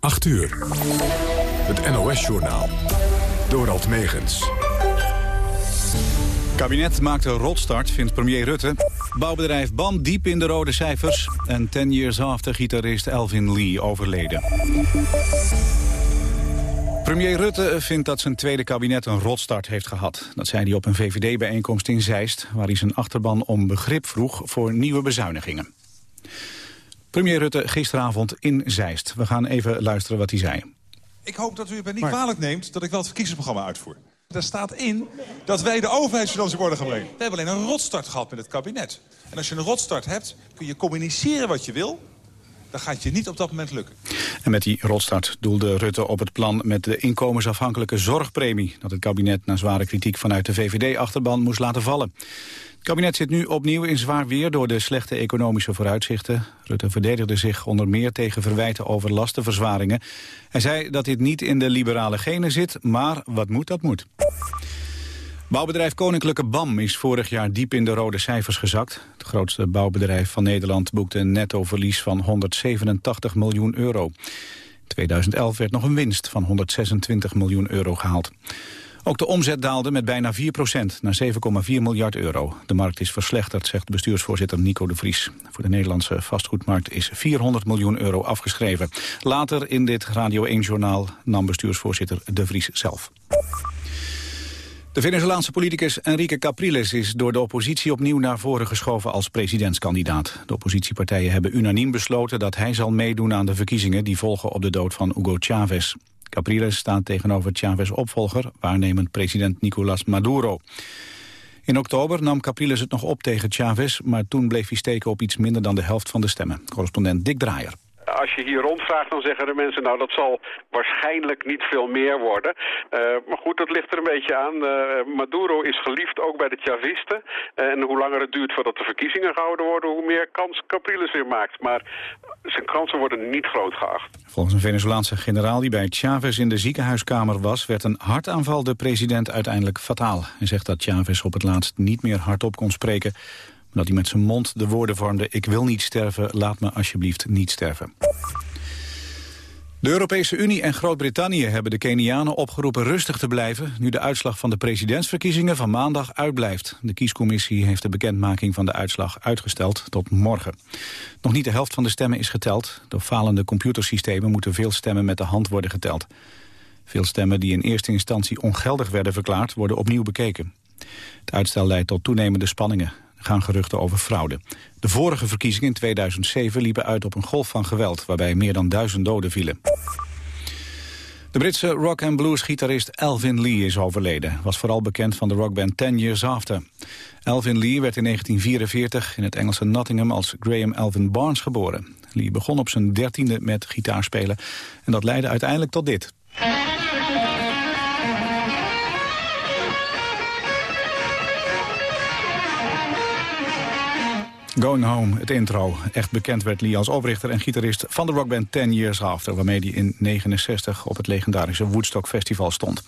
8 uur. Het NOS-journaal. Dorald Megens. Kabinet maakt een rotstart, vindt premier Rutte. Bouwbedrijf BAM diep in de rode cijfers. En 10 years after gitarist Elvin Lee overleden. Premier Rutte vindt dat zijn tweede kabinet een rotstart heeft gehad. Dat zei hij op een VVD-bijeenkomst in Zeist... waar hij zijn achterban om begrip vroeg voor nieuwe bezuinigingen. Premier Rutte gisteravond in Zeist. We gaan even luisteren wat hij zei. Ik hoop dat u het mij niet kwalijk neemt dat ik wel het verkiezingsprogramma uitvoer. Daar staat in dat wij de overheidsfinanciën worden gebrengen. We hebben alleen een rotstart gehad met het kabinet. En als je een rotstart hebt, kun je communiceren wat je wil... dan gaat je niet op dat moment lukken. En met die rotstart doelde Rutte op het plan met de inkomensafhankelijke zorgpremie... dat het kabinet na zware kritiek vanuit de VVD-achterban moest laten vallen. Het kabinet zit nu opnieuw in zwaar weer door de slechte economische vooruitzichten. Rutte verdedigde zich onder meer tegen verwijten over lastenverzwaringen. Hij zei dat dit niet in de liberale genen zit, maar wat moet, dat moet. Bouwbedrijf Koninklijke BAM is vorig jaar diep in de rode cijfers gezakt. Het grootste bouwbedrijf van Nederland boekte een nettoverlies van 187 miljoen euro. In 2011 werd nog een winst van 126 miljoen euro gehaald. Ook de omzet daalde met bijna 4% naar 7,4 miljard euro. De markt is verslechterd, zegt bestuursvoorzitter Nico de Vries. Voor de Nederlandse vastgoedmarkt is 400 miljoen euro afgeschreven. Later in dit Radio 1-journaal nam bestuursvoorzitter de Vries zelf. De Venezolaanse politicus Enrique Capriles is door de oppositie opnieuw naar voren geschoven als presidentskandidaat. De oppositiepartijen hebben unaniem besloten dat hij zal meedoen aan de verkiezingen die volgen op de dood van Hugo Chavez. Capriles staat tegenover Chavez' opvolger, waarnemend president Nicolás Maduro. In oktober nam Capriles het nog op tegen Chavez, maar toen bleef hij steken op iets minder dan de helft van de stemmen. Correspondent Dick Draaier als je hier rondvraagt, dan zeggen de mensen... nou, dat zal waarschijnlijk niet veel meer worden. Uh, maar goed, dat ligt er een beetje aan. Uh, Maduro is geliefd ook bij de Chavisten. Uh, en hoe langer het duurt voordat de verkiezingen gehouden worden... hoe meer kans Capriles weer maakt. Maar zijn kansen worden niet groot geacht. Volgens een Venezolaanse generaal die bij Chavez in de ziekenhuiskamer was... werd een hartaanval de president uiteindelijk fataal. Hij zegt dat Chavez op het laatst niet meer hardop kon spreken dat hij met zijn mond de woorden vormde... ik wil niet sterven, laat me alsjeblieft niet sterven. De Europese Unie en Groot-Brittannië hebben de Kenianen opgeroepen rustig te blijven... nu de uitslag van de presidentsverkiezingen van maandag uitblijft. De kiescommissie heeft de bekendmaking van de uitslag uitgesteld tot morgen. Nog niet de helft van de stemmen is geteld. Door falende computersystemen moeten veel stemmen met de hand worden geteld. Veel stemmen die in eerste instantie ongeldig werden verklaard... worden opnieuw bekeken. Het uitstel leidt tot toenemende spanningen gaan geruchten over fraude. De vorige verkiezingen in 2007 liepen uit op een golf van geweld... waarbij meer dan duizend doden vielen. De Britse rock and blues gitarist Elvin Lee is overleden. Was vooral bekend van de rockband Ten Years After. Elvin Lee werd in 1944 in het Engelse Nottingham als Graham Elvin Barnes geboren. Lee begon op zijn dertiende met gitaarspelen en dat leidde uiteindelijk tot dit. Going Home, het intro. Echt bekend werd Lee als oprichter en gitarist van de rockband Ten Years After... waarmee hij in 69 op het legendarische Woodstock Festival stond.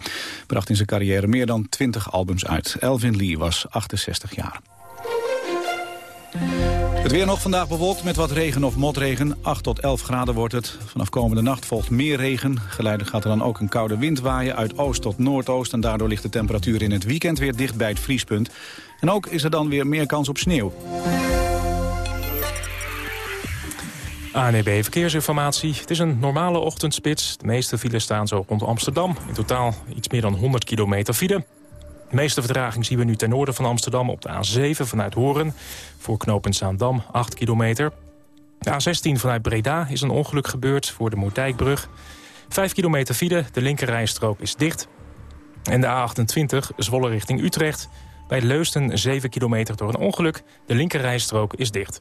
Bracht in zijn carrière meer dan 20 albums uit. Elvin Lee was 68 jaar. Het weer nog vandaag bewolkt met wat regen of motregen. 8 tot 11 graden wordt het. Vanaf komende nacht volgt meer regen. Geleidelijk gaat er dan ook een koude wind waaien uit oost tot noordoost. En daardoor ligt de temperatuur in het weekend weer dicht bij het vriespunt. En ook is er dan weer meer kans op sneeuw. ANEB Verkeersinformatie. Het is een normale ochtendspits. De meeste files staan zo rond Amsterdam. In totaal iets meer dan 100 kilometer file. De meeste vertraging zien we nu ten noorden van Amsterdam op de A7 vanuit Horen. Voor knooppunt Zaandam 8 kilometer. De A16 vanuit Breda is een ongeluk gebeurd voor de Moerdijkbrug. 5 kilometer file, de linkerrijstrook is dicht. En de A28 Zwolle richting Utrecht. Bij Leusden 7 kilometer door een ongeluk. De linkerrijstrook is dicht.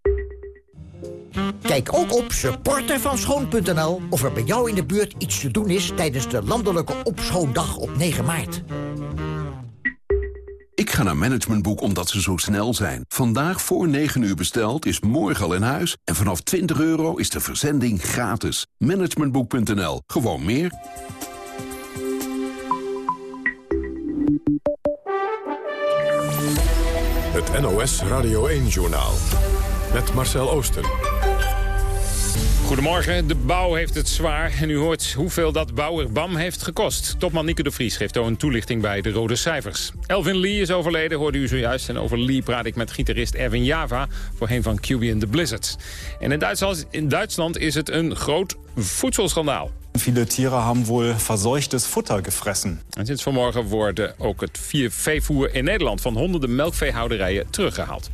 Kijk ook op supportervanschoon.nl of er bij jou in de buurt iets te doen is... tijdens de landelijke opschoondag op 9 maart. Ik ga naar Managementboek omdat ze zo snel zijn. Vandaag voor 9 uur besteld is morgen al in huis. En vanaf 20 euro is de verzending gratis. Managementboek.nl. Gewoon meer. Het NOS Radio 1-journaal. Met Marcel Oosten. Goedemorgen, de bouw heeft het zwaar en u hoort hoeveel dat bouwer BAM heeft gekost. Topman Nico de Vries geeft ook een toelichting bij de rode cijfers. Elvin Lee is overleden, hoorde u zojuist. En over Lee praat ik met gitarist Erwin Java, voorheen van QB and the Blizzards. En in Duitsland, in Duitsland is het een groot voedselschandaal. Viele Tiere haben wohl verseuchtes Futter gefressen. En sinds vanmorgen wordt ook het veevoer in Nederland van honderden melkveehouderijen teruggehaald.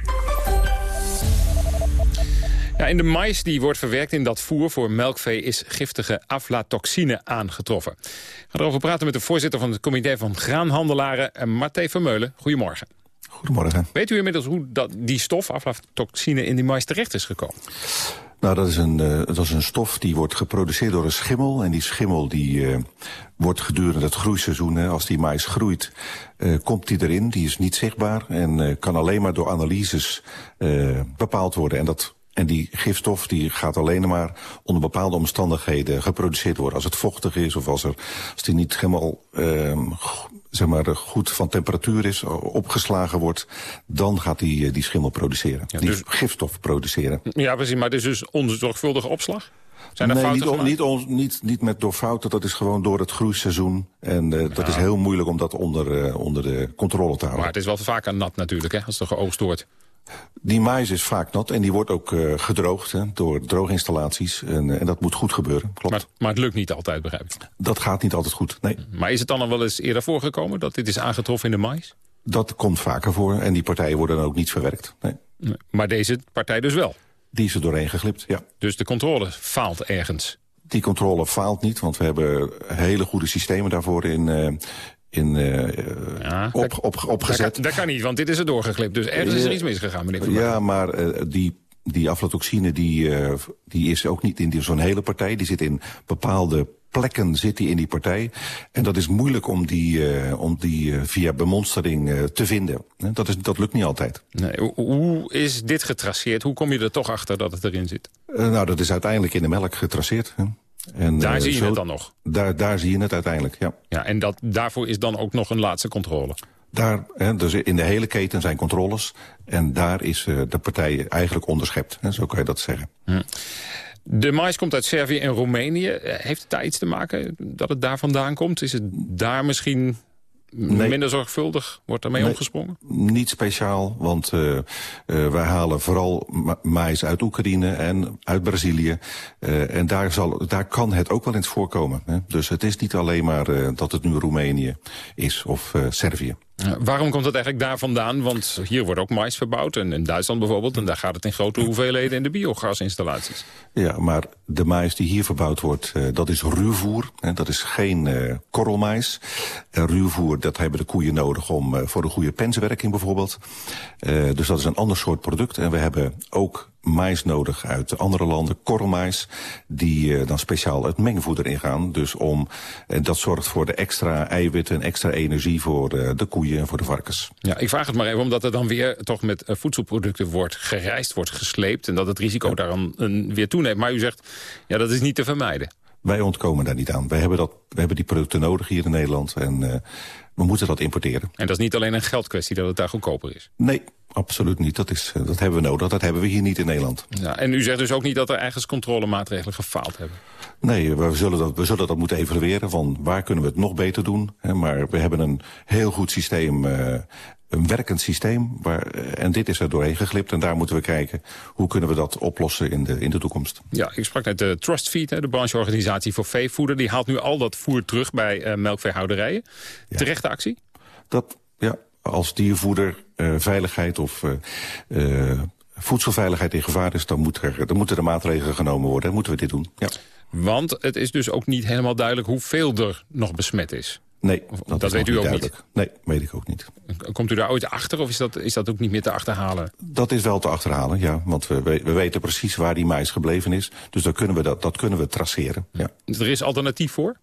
Ja, in de mais die wordt verwerkt in dat voer voor melkvee is giftige aflatoxine aangetroffen. Ik ga erover praten met de voorzitter van het comité van graanhandelaren, eh, Marté Vermeulen. Goedemorgen. Goedemorgen. Weet u inmiddels hoe dat, die stof, aflatoxine, in die mais terecht is gekomen? Nou, dat is, een, uh, dat is een stof die wordt geproduceerd door een schimmel. En die schimmel die, uh, wordt gedurende het groeiseizoen, hè, als die mais groeit, uh, komt die erin. Die is niet zichtbaar en kan alleen maar door analyses bepaald worden. En dat en die gifstof die gaat alleen maar onder bepaalde omstandigheden geproduceerd worden. Als het vochtig is of als, er, als die niet helemaal uh, zeg maar, goed van temperatuur is, opgeslagen wordt... dan gaat die, die schimmel produceren. Ja, dus... Die gifstof produceren. Ja, precies. Maar het is dus onzorgvuldige opslag? Zijn er nee, niet, on, niet, on, niet, niet met door fouten, dat is gewoon door het groeiseizoen. En uh, dat ja. is heel moeilijk om dat onder, uh, onder de controle te houden. Maar het is wel vaak nat natuurlijk, hè, als er geoogst wordt. Die mais is vaak nat en die wordt ook uh, gedroogd hè, door drooginstallaties. En, uh, en, dat moet goed gebeuren, klopt. Maar, maar, het lukt niet altijd, begrijp ik? Dat gaat niet altijd goed, nee. Maar is het dan al wel eens eerder voorgekomen dat dit is aangetroffen in de mais? Dat komt vaker voor en die partijen worden dan ook niet verwerkt. Nee. nee. Maar deze partij dus wel? Die is er doorheen geglipt, ja. Dus de controle faalt ergens? Die controle faalt niet, want we hebben hele goede systemen daarvoor in, uh, in, uh, ja, op, op, opgezet. Dat kan, dat kan, niet, want dit is er doorgeglipt. Dus ergens is er iets misgegaan, meneer Ja, maar uh, die, die aflatoxine die, uh, die is ook niet in zo'n hele partij. Die zit in bepaalde plekken zit die in die partij. En dat is moeilijk om die, uh, om die uh, via bemonstering uh, te vinden. Dat, is, dat lukt niet altijd. Nee, hoe is dit getraceerd? Hoe kom je er toch achter dat het erin zit? nou, dat is uiteindelijk in de melk getraceerd. Hè? En, daar uh, zie je zo, het dan nog? Daar, daar zie je het uiteindelijk, ja. ja en dat, daarvoor is dan ook nog een laatste controle? Daar, hè, dus in de hele keten zijn controles. En daar is uh, de partij eigenlijk onderschept. Hè, zo kan je dat zeggen. Hm. De mais komt uit Servië en Roemenië. Heeft het daar iets te maken dat het daar vandaan komt? Is het daar misschien Nee. minder zorgvuldig wordt daarmee nee, omgesprongen? Niet speciaal, want uh, uh, wij halen vooral ma mais uit Oekraïne en uit Brazilië. Uh, en daar, zal, daar kan het ook wel eens voorkomen. Hè? Dus het is niet alleen maar dat het nu Roemenië is of Servië. Waarom komt het eigenlijk daar vandaan? Want hier wordt ook mais verbouwd, en in Duitsland bijvoorbeeld... en daar gaat het in grote hoeveelheden in de biogasinstallaties. Ja, maar de mais die hier verbouwd wordt, uh, dat is ruwvoer. Hè, dat is geen uh, korrelmais. Uh, ruwvoer, dat hebben de koeien nodig om voor de goede penswerking bijvoorbeeld. Dus dat is een ander soort product. En we hebben ook mais nodig uit andere landen, korrelmais, die uh, dan speciaal het mengvoeder ingaan. Dus om, uh, dat zorgt voor de extra eiwitten en extra energie voor uh, de koeien en voor de varkens. Ja, ik vraag het maar even omdat er dan weer toch met voedselproducten wordt gereisd, wordt gesleept en dat het risico ja. daaraan weer toeneemt. Maar u zegt, ja, dat is niet te vermijden. Wij ontkomen daar niet aan. Wij hebben, dat, we hebben die producten nodig hier in Nederland en we moeten dat importeren. En dat is niet alleen een geldkwestie dat het daar goedkoper is? Nee, absoluut niet. Dat, is, dat hebben we nodig. Dat hebben we hier niet in Nederland. Ja, en u zegt dus ook niet dat er ergens controlemaatregelen gefaald hebben? Nee, we zullen, dat, we zullen dat moeten evalueren van waar kunnen we het nog beter doen. Maar we hebben een heel goed systeem uh, een werkend systeem. Waar, eh, en dit is er doorheen geglipt. En daar moeten we kijken hoe kunnen we dat oplossen in de, in de toekomst. Ja, ik sprak net de Trustfeed, de brancheorganisatie voor veevoeder. Die haalt nu al dat voer terug bij uh, melkveehouderijen. Ja. Terechte actie? Dat, ja, als diervoeder, uh, veiligheid of uh, voedselveiligheid in gevaar is... Dan, moet er, dan moeten er maatregelen genomen worden. Dan moeten we dit doen, ja. Want het is dus ook niet helemaal duidelijk hoeveel er nog besmet is. Nee, dat, dat weet u ook duidelijk. niet? Nee, weet ik ook niet. Komt u daar ooit achter of is dat, is dat ook niet meer te achterhalen? Dat is wel te achterhalen, ja. Want we, we weten precies waar die mais gebleven is. Dus dat kunnen we, dat, dat kunnen we traceren. Ja. Er is alternatief voor?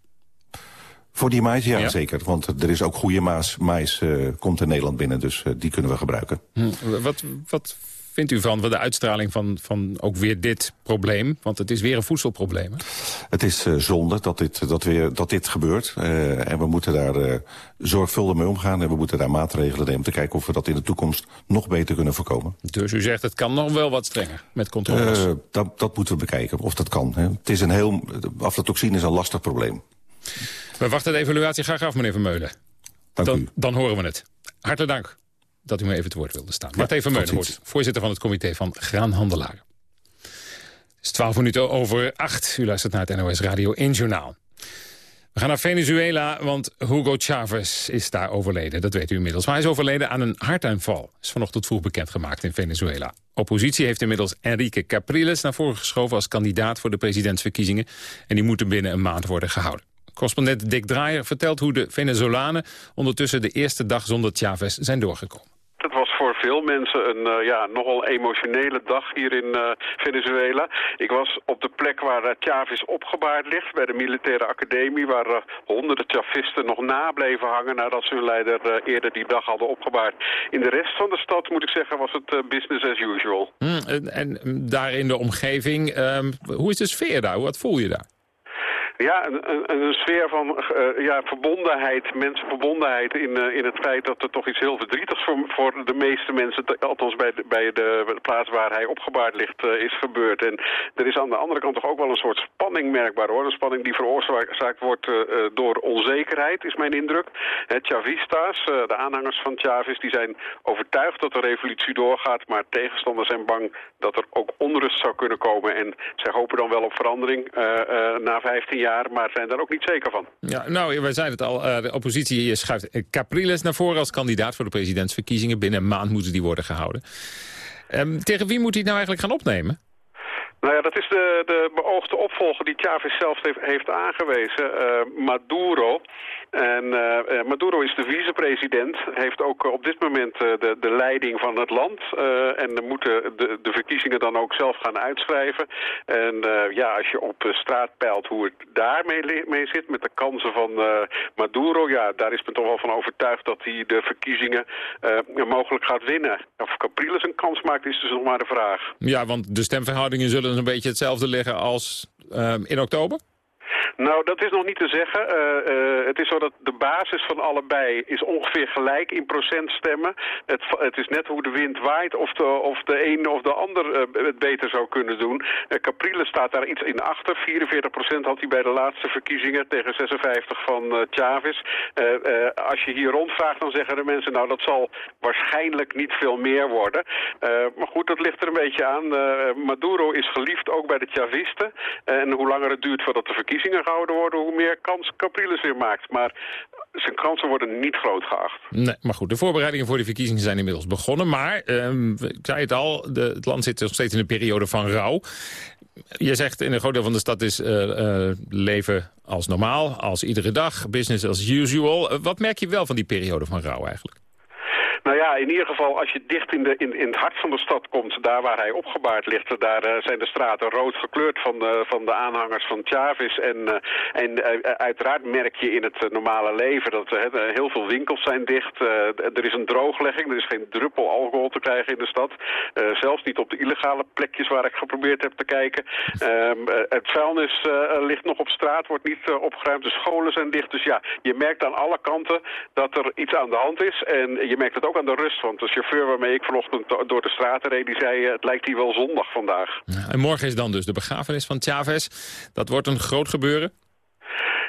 Voor die mais, ja, ja, zeker. Want er is ook goede maas, mais, uh, komt in Nederland binnen. Dus uh, die kunnen we gebruiken. Hm. Wat, wat vindt u van de uitstraling van, van ook weer dit probleem? Want het is weer een voedselprobleem. Hè? Het is uh, zonde dat dit, dat weer, dat dit gebeurt. Uh, en we moeten daar uh, zorgvuldig mee omgaan. En we moeten daar maatregelen nemen om te kijken of we dat in de toekomst nog beter kunnen voorkomen. Dus u zegt het kan nog wel wat strenger met controles? dat, dat moeten we bekijken of dat kan. Hè. Het is een heel, aflatoxine is een lastig probleem. We wachten de evaluatie graag af, meneer Vermeulen. Dank dan, u. dan horen we het. Hartelijk dank dat u me even het woord wilde staan. Ja, Martijn wordt voorzitter van het comité van Graanhandelaren. Het is twaalf minuten over acht. U luistert naar het NOS Radio 1 Journaal. We gaan naar Venezuela, want Hugo Chavez is daar overleden. Dat weet u inmiddels. Maar hij is overleden aan een hartaanval. Is vanochtend vroeg bekendgemaakt in Venezuela. Oppositie heeft inmiddels Enrique Capriles naar voren geschoven... als kandidaat voor de presidentsverkiezingen. En die moeten binnen een maand worden gehouden. Correspondent Dick Draaier vertelt hoe de Venezolanen... ondertussen de eerste dag zonder Chavez zijn doorgekomen. Veel mensen een uh, ja, nogal emotionele dag hier in uh, Venezuela. Ik was op de plek waar uh, Chavez opgebaard ligt, bij de militaire academie... waar honderden Chavisten nog nableven hangen nadat ze hun leider eerder die dag hadden opgebaard. In de rest van de stad, moet ik zeggen, was het business as usual. Mm, en, en, daar in de omgeving, um, hoe is de sfeer daar? Wat voel je daar? Ja, een, een, sfeer van uh, ja, verbondenheid, mensenverbondenheid in, uh, in het feit dat er toch iets heel verdrietigs voor, voor de meeste mensen, althans bij de, bij de plaats waar hij opgebaard ligt, uh, is gebeurd. En er is aan de andere kant toch ook wel een soort spanning merkbaar hoor. Een spanning die veroorzaakt wordt door onzekerheid, is mijn indruk. Chavistas, de aanhangers van Chavez, die zijn overtuigd dat de revolutie doorgaat, maar tegenstanders zijn bang dat er ook onrust zou kunnen komen. En zij hopen dan wel op verandering na 15 jaar jaar, maar zijn daar ook niet zeker van. Ja, nou, wij zeiden het al, de oppositie schuift Capriles naar voren als kandidaat voor de presidentsverkiezingen. Binnen een maand moeten die worden gehouden. Um, tegen wie moet hij nou eigenlijk gaan opnemen? Nou ja, dat is de, de beoogde opvolger die Chavez zelf heeft, heeft aangewezen, uh, Maduro. En uh, Maduro is de vicepresident, heeft ook op dit moment de, de leiding van het land. En moeten de, de verkiezingen dan ook zelf gaan uitschrijven. En ja, als je op straat peilt hoe het daarmee mee zit met de kansen van Maduro... ja, daar is men toch wel van overtuigd dat hij de verkiezingen mogelijk gaat winnen. Of Capriles een kans maakt, is dus nog maar de vraag. Ja, want de stemverhoudingen zullen een beetje hetzelfde liggen als in oktober? Nou, dat is nog niet te zeggen. Uh, uh, het is zo dat de basis van allebei is ongeveer gelijk in procent stemmen. Het, het is net hoe de wind waait of de, of de een of de ander uh, het beter zou kunnen doen. Capriles staat daar iets in achter. 44 procent had hij bij de laatste verkiezingen tegen 56 van Chavez. als je hier rondvraagt, dan zeggen de mensen... nou, dat zal waarschijnlijk niet veel meer worden. maar goed, dat ligt er een beetje aan. Maduro is geliefd ook bij de Chavisten. en hoe langer het duurt voordat de verkiezingen gehouden worden, hoe meer kans Capriles weer maakt. Maar zijn kansen worden niet groot geacht. Nee, maar goed, de voorbereidingen voor de verkiezingen zijn inmiddels begonnen. Maar, um, ik zei het al, de, het land zit nog steeds in een periode van rouw. Je zegt in een groot deel van de stad is uh, uh, leven als normaal, als iedere dag, business as usual. Uh, wat merk je wel van die periode van rouw eigenlijk? Nou ja, in ieder geval als je dicht in, de, in, in het hart van de stad komt, daar waar hij opgebaard ligt, daar uh, zijn de straten rood gekleurd van de, van de aanhangers van Chavez. En, uh, en uh, uiteraard merk je in het normale leven dat heel veel winkels zijn dicht. er is een drooglegging, er is geen druppel alcohol te krijgen in de stad. zelfs niet op de illegale plekjes waar ik geprobeerd heb te kijken. Ehm, het vuilnis ligt nog op straat, wordt niet opgeruimd. De scholen zijn dicht. Dus ja, je merkt aan alle kanten dat er iets aan de hand is. En je merkt het ook aan de rust, want de chauffeur waarmee ik vanochtend door de straten reed... die zei, het lijkt hier wel zondag vandaag. En morgen is dan dus de begrafenis van Chavez. Dat wordt een groot gebeuren?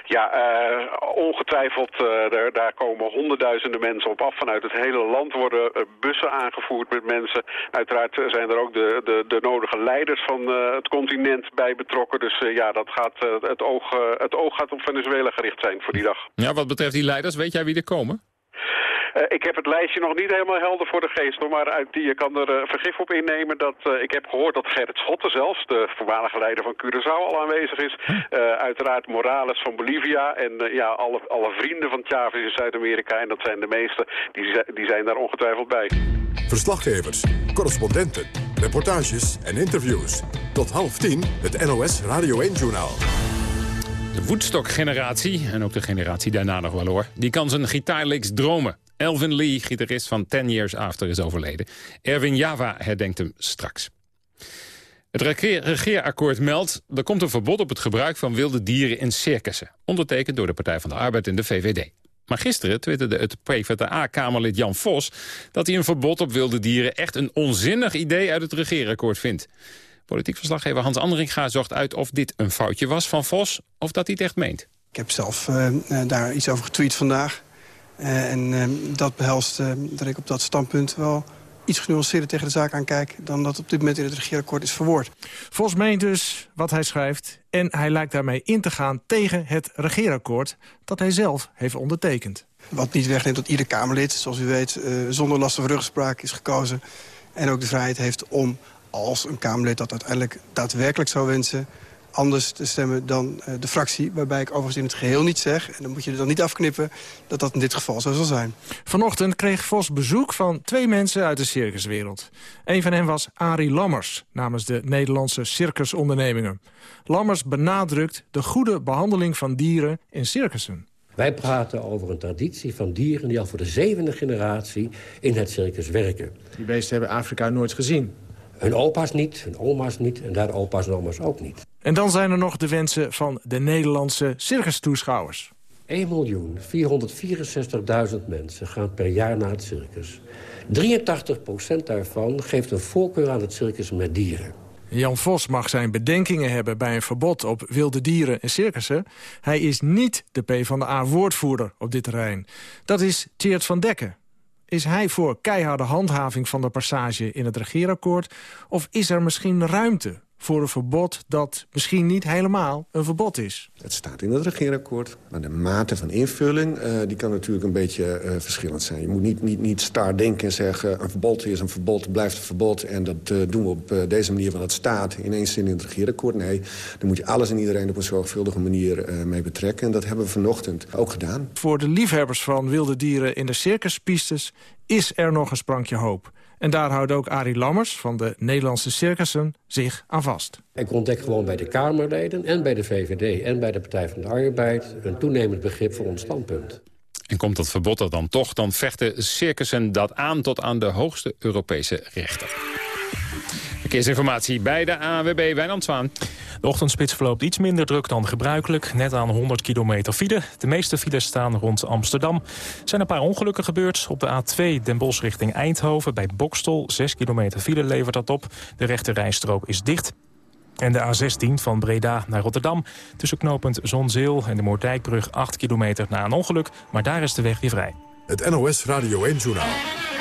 Ja, uh, ongetwijfeld, uh, daar, daar, komen honderdduizenden mensen op af. Vanuit het hele land worden uh, bussen aangevoerd met mensen. Uiteraard zijn er ook de, de, de nodige leiders van het continent bij betrokken. Dus ja, dat gaat, het, oog, het oog gaat op Venezuela gericht zijn voor die dag. Ja, wat betreft die leiders, weet jij wie er komen? Uh, ik heb het lijstje nog niet helemaal helder voor de geest, maar uit die, je kan er uh, vergif op innemen dat uh, ik heb gehoord dat Gerrit Schotten zelfs, de voormalige leider van Curaçao, al aanwezig is. uiteraard Morales van Bolivia en ja, alle, alle vrienden van Chavez in Zuid-Amerika, en dat zijn de meeste, die, die zijn daar ongetwijfeld bij. Verslaggevers, correspondenten, reportages en interviews. Tot half tien het NOS Radio 1-journaal. De Woodstock-generatie, en ook de generatie daarna nog wel hoor... die kan zijn gitaarlicks dromen. Elvin Lee, gitarist van Ten Years After, is overleden. Erwin Java herdenkt hem straks. Het regeerakkoord meldt... er komt een verbod op het gebruik van wilde dieren in circussen. Ondertekend door de Partij van de Arbeid en de VVD. Maar gisteren twitterde het PvdA-kamerlid Jan Vos... dat hij een verbod op wilde dieren echt een onzinnig idee uit het regeerakkoord vindt. Politiek verslaggever Hans Andringa zocht uit of dit een foutje was van Vos... of dat hij het echt meent. Ik heb zelf uh, daar iets over getweet vandaag. Uh, en uh, dat behelst dat ik op dat standpunt wel iets genuanceerder tegen de zaak aankijk... dan dat op dit moment in het regeerakkoord is verwoord. Vos meent dus wat hij schrijft... en hij lijkt daarmee in te gaan tegen het regeerakkoord... dat hij zelf heeft ondertekend. Wat niet wegneemt dat ieder Kamerlid, zoals u weet... zonder last of rugspraak is gekozen... en ook de vrijheid heeft om als een Kamerlid dat uiteindelijk daadwerkelijk zou wensen anders te stemmen dan uh, de fractie. Waarbij ik overigens in het geheel niet zeg, en dan moet je er dan niet afknippen... dat dat in dit geval zo zal zijn. Vanochtend kreeg Vos bezoek van twee mensen uit de circuswereld. Een van hen was Arie Lammers, namens de Nederlandse circusondernemingen. Lammers benadrukt de goede behandeling van dieren in circussen. Wij praten over een traditie van dieren die al voor de zevende generatie in het circus werken. Die beesten hebben Afrika nooit gezien. Hun opa's niet, hun oma's niet en daar opa's en oma's ook niet. En dan zijn er nog de wensen van de Nederlandse circustoeschouwers. 1.464.000 mensen gaan per jaar naar het circus. 83% daarvan geeft een voorkeur aan het circus met dieren. Jan Vos mag zijn bedenkingen hebben bij een verbod op wilde dieren en circussen. Hij is niet de PvdA-woordvoerder op dit terrein. Dat is Tjeerd van Dekken, is hij voor keiharde handhaving van de passage in het regeerakkoord... of is er misschien ruimte voor een verbod dat misschien niet helemaal een verbod is. Het staat in het regeerakkoord, maar de mate van invulling... Uh, die kan natuurlijk een beetje uh, verschillend zijn. Je moet niet, niet, niet star denken en zeggen... een verbod is een verbod, blijft een verbod... en dat uh, doen we op deze manier, van het staat in één zin in het regeerakkoord. Nee, dan moet je alles en iedereen op een zorgvuldige manier mee betrekken. En dat hebben we vanochtend ook gedaan. Voor de liefhebbers van wilde dieren in de circuspistes... is er nog een sprankje hoop. En daar houdt ook Arie Lammers van de Nederlandse circussen zich aan vast. Ik ontdek gewoon bij de Kamerleden en bij de VVD en bij de Partij van de Arbeid... een toenemend begrip voor ons standpunt. En komt dat verbod er dan toch, dan vechten circussen dat aan tot aan de hoogste Europese rechter. Verkeersinformatie bij de AWB Wijnand Zwaan. De ochtendspits verloopt iets minder druk dan gebruikelijk. Net aan 100 kilometer file. De meeste files staan rond Amsterdam. Er zijn een paar ongelukken gebeurd. Op de A2 Den Bosch richting Eindhoven bij Bokstol. 6 kilometer file levert dat op. De rechte rijstrook is dicht. En de A16 van Breda naar Rotterdam. Tussen knooppunt Zonzeel en de Moordijkbrug 8 kilometer na een ongeluk. Maar daar is de weg weer vrij. Het NOS Radio 1-journaal. Go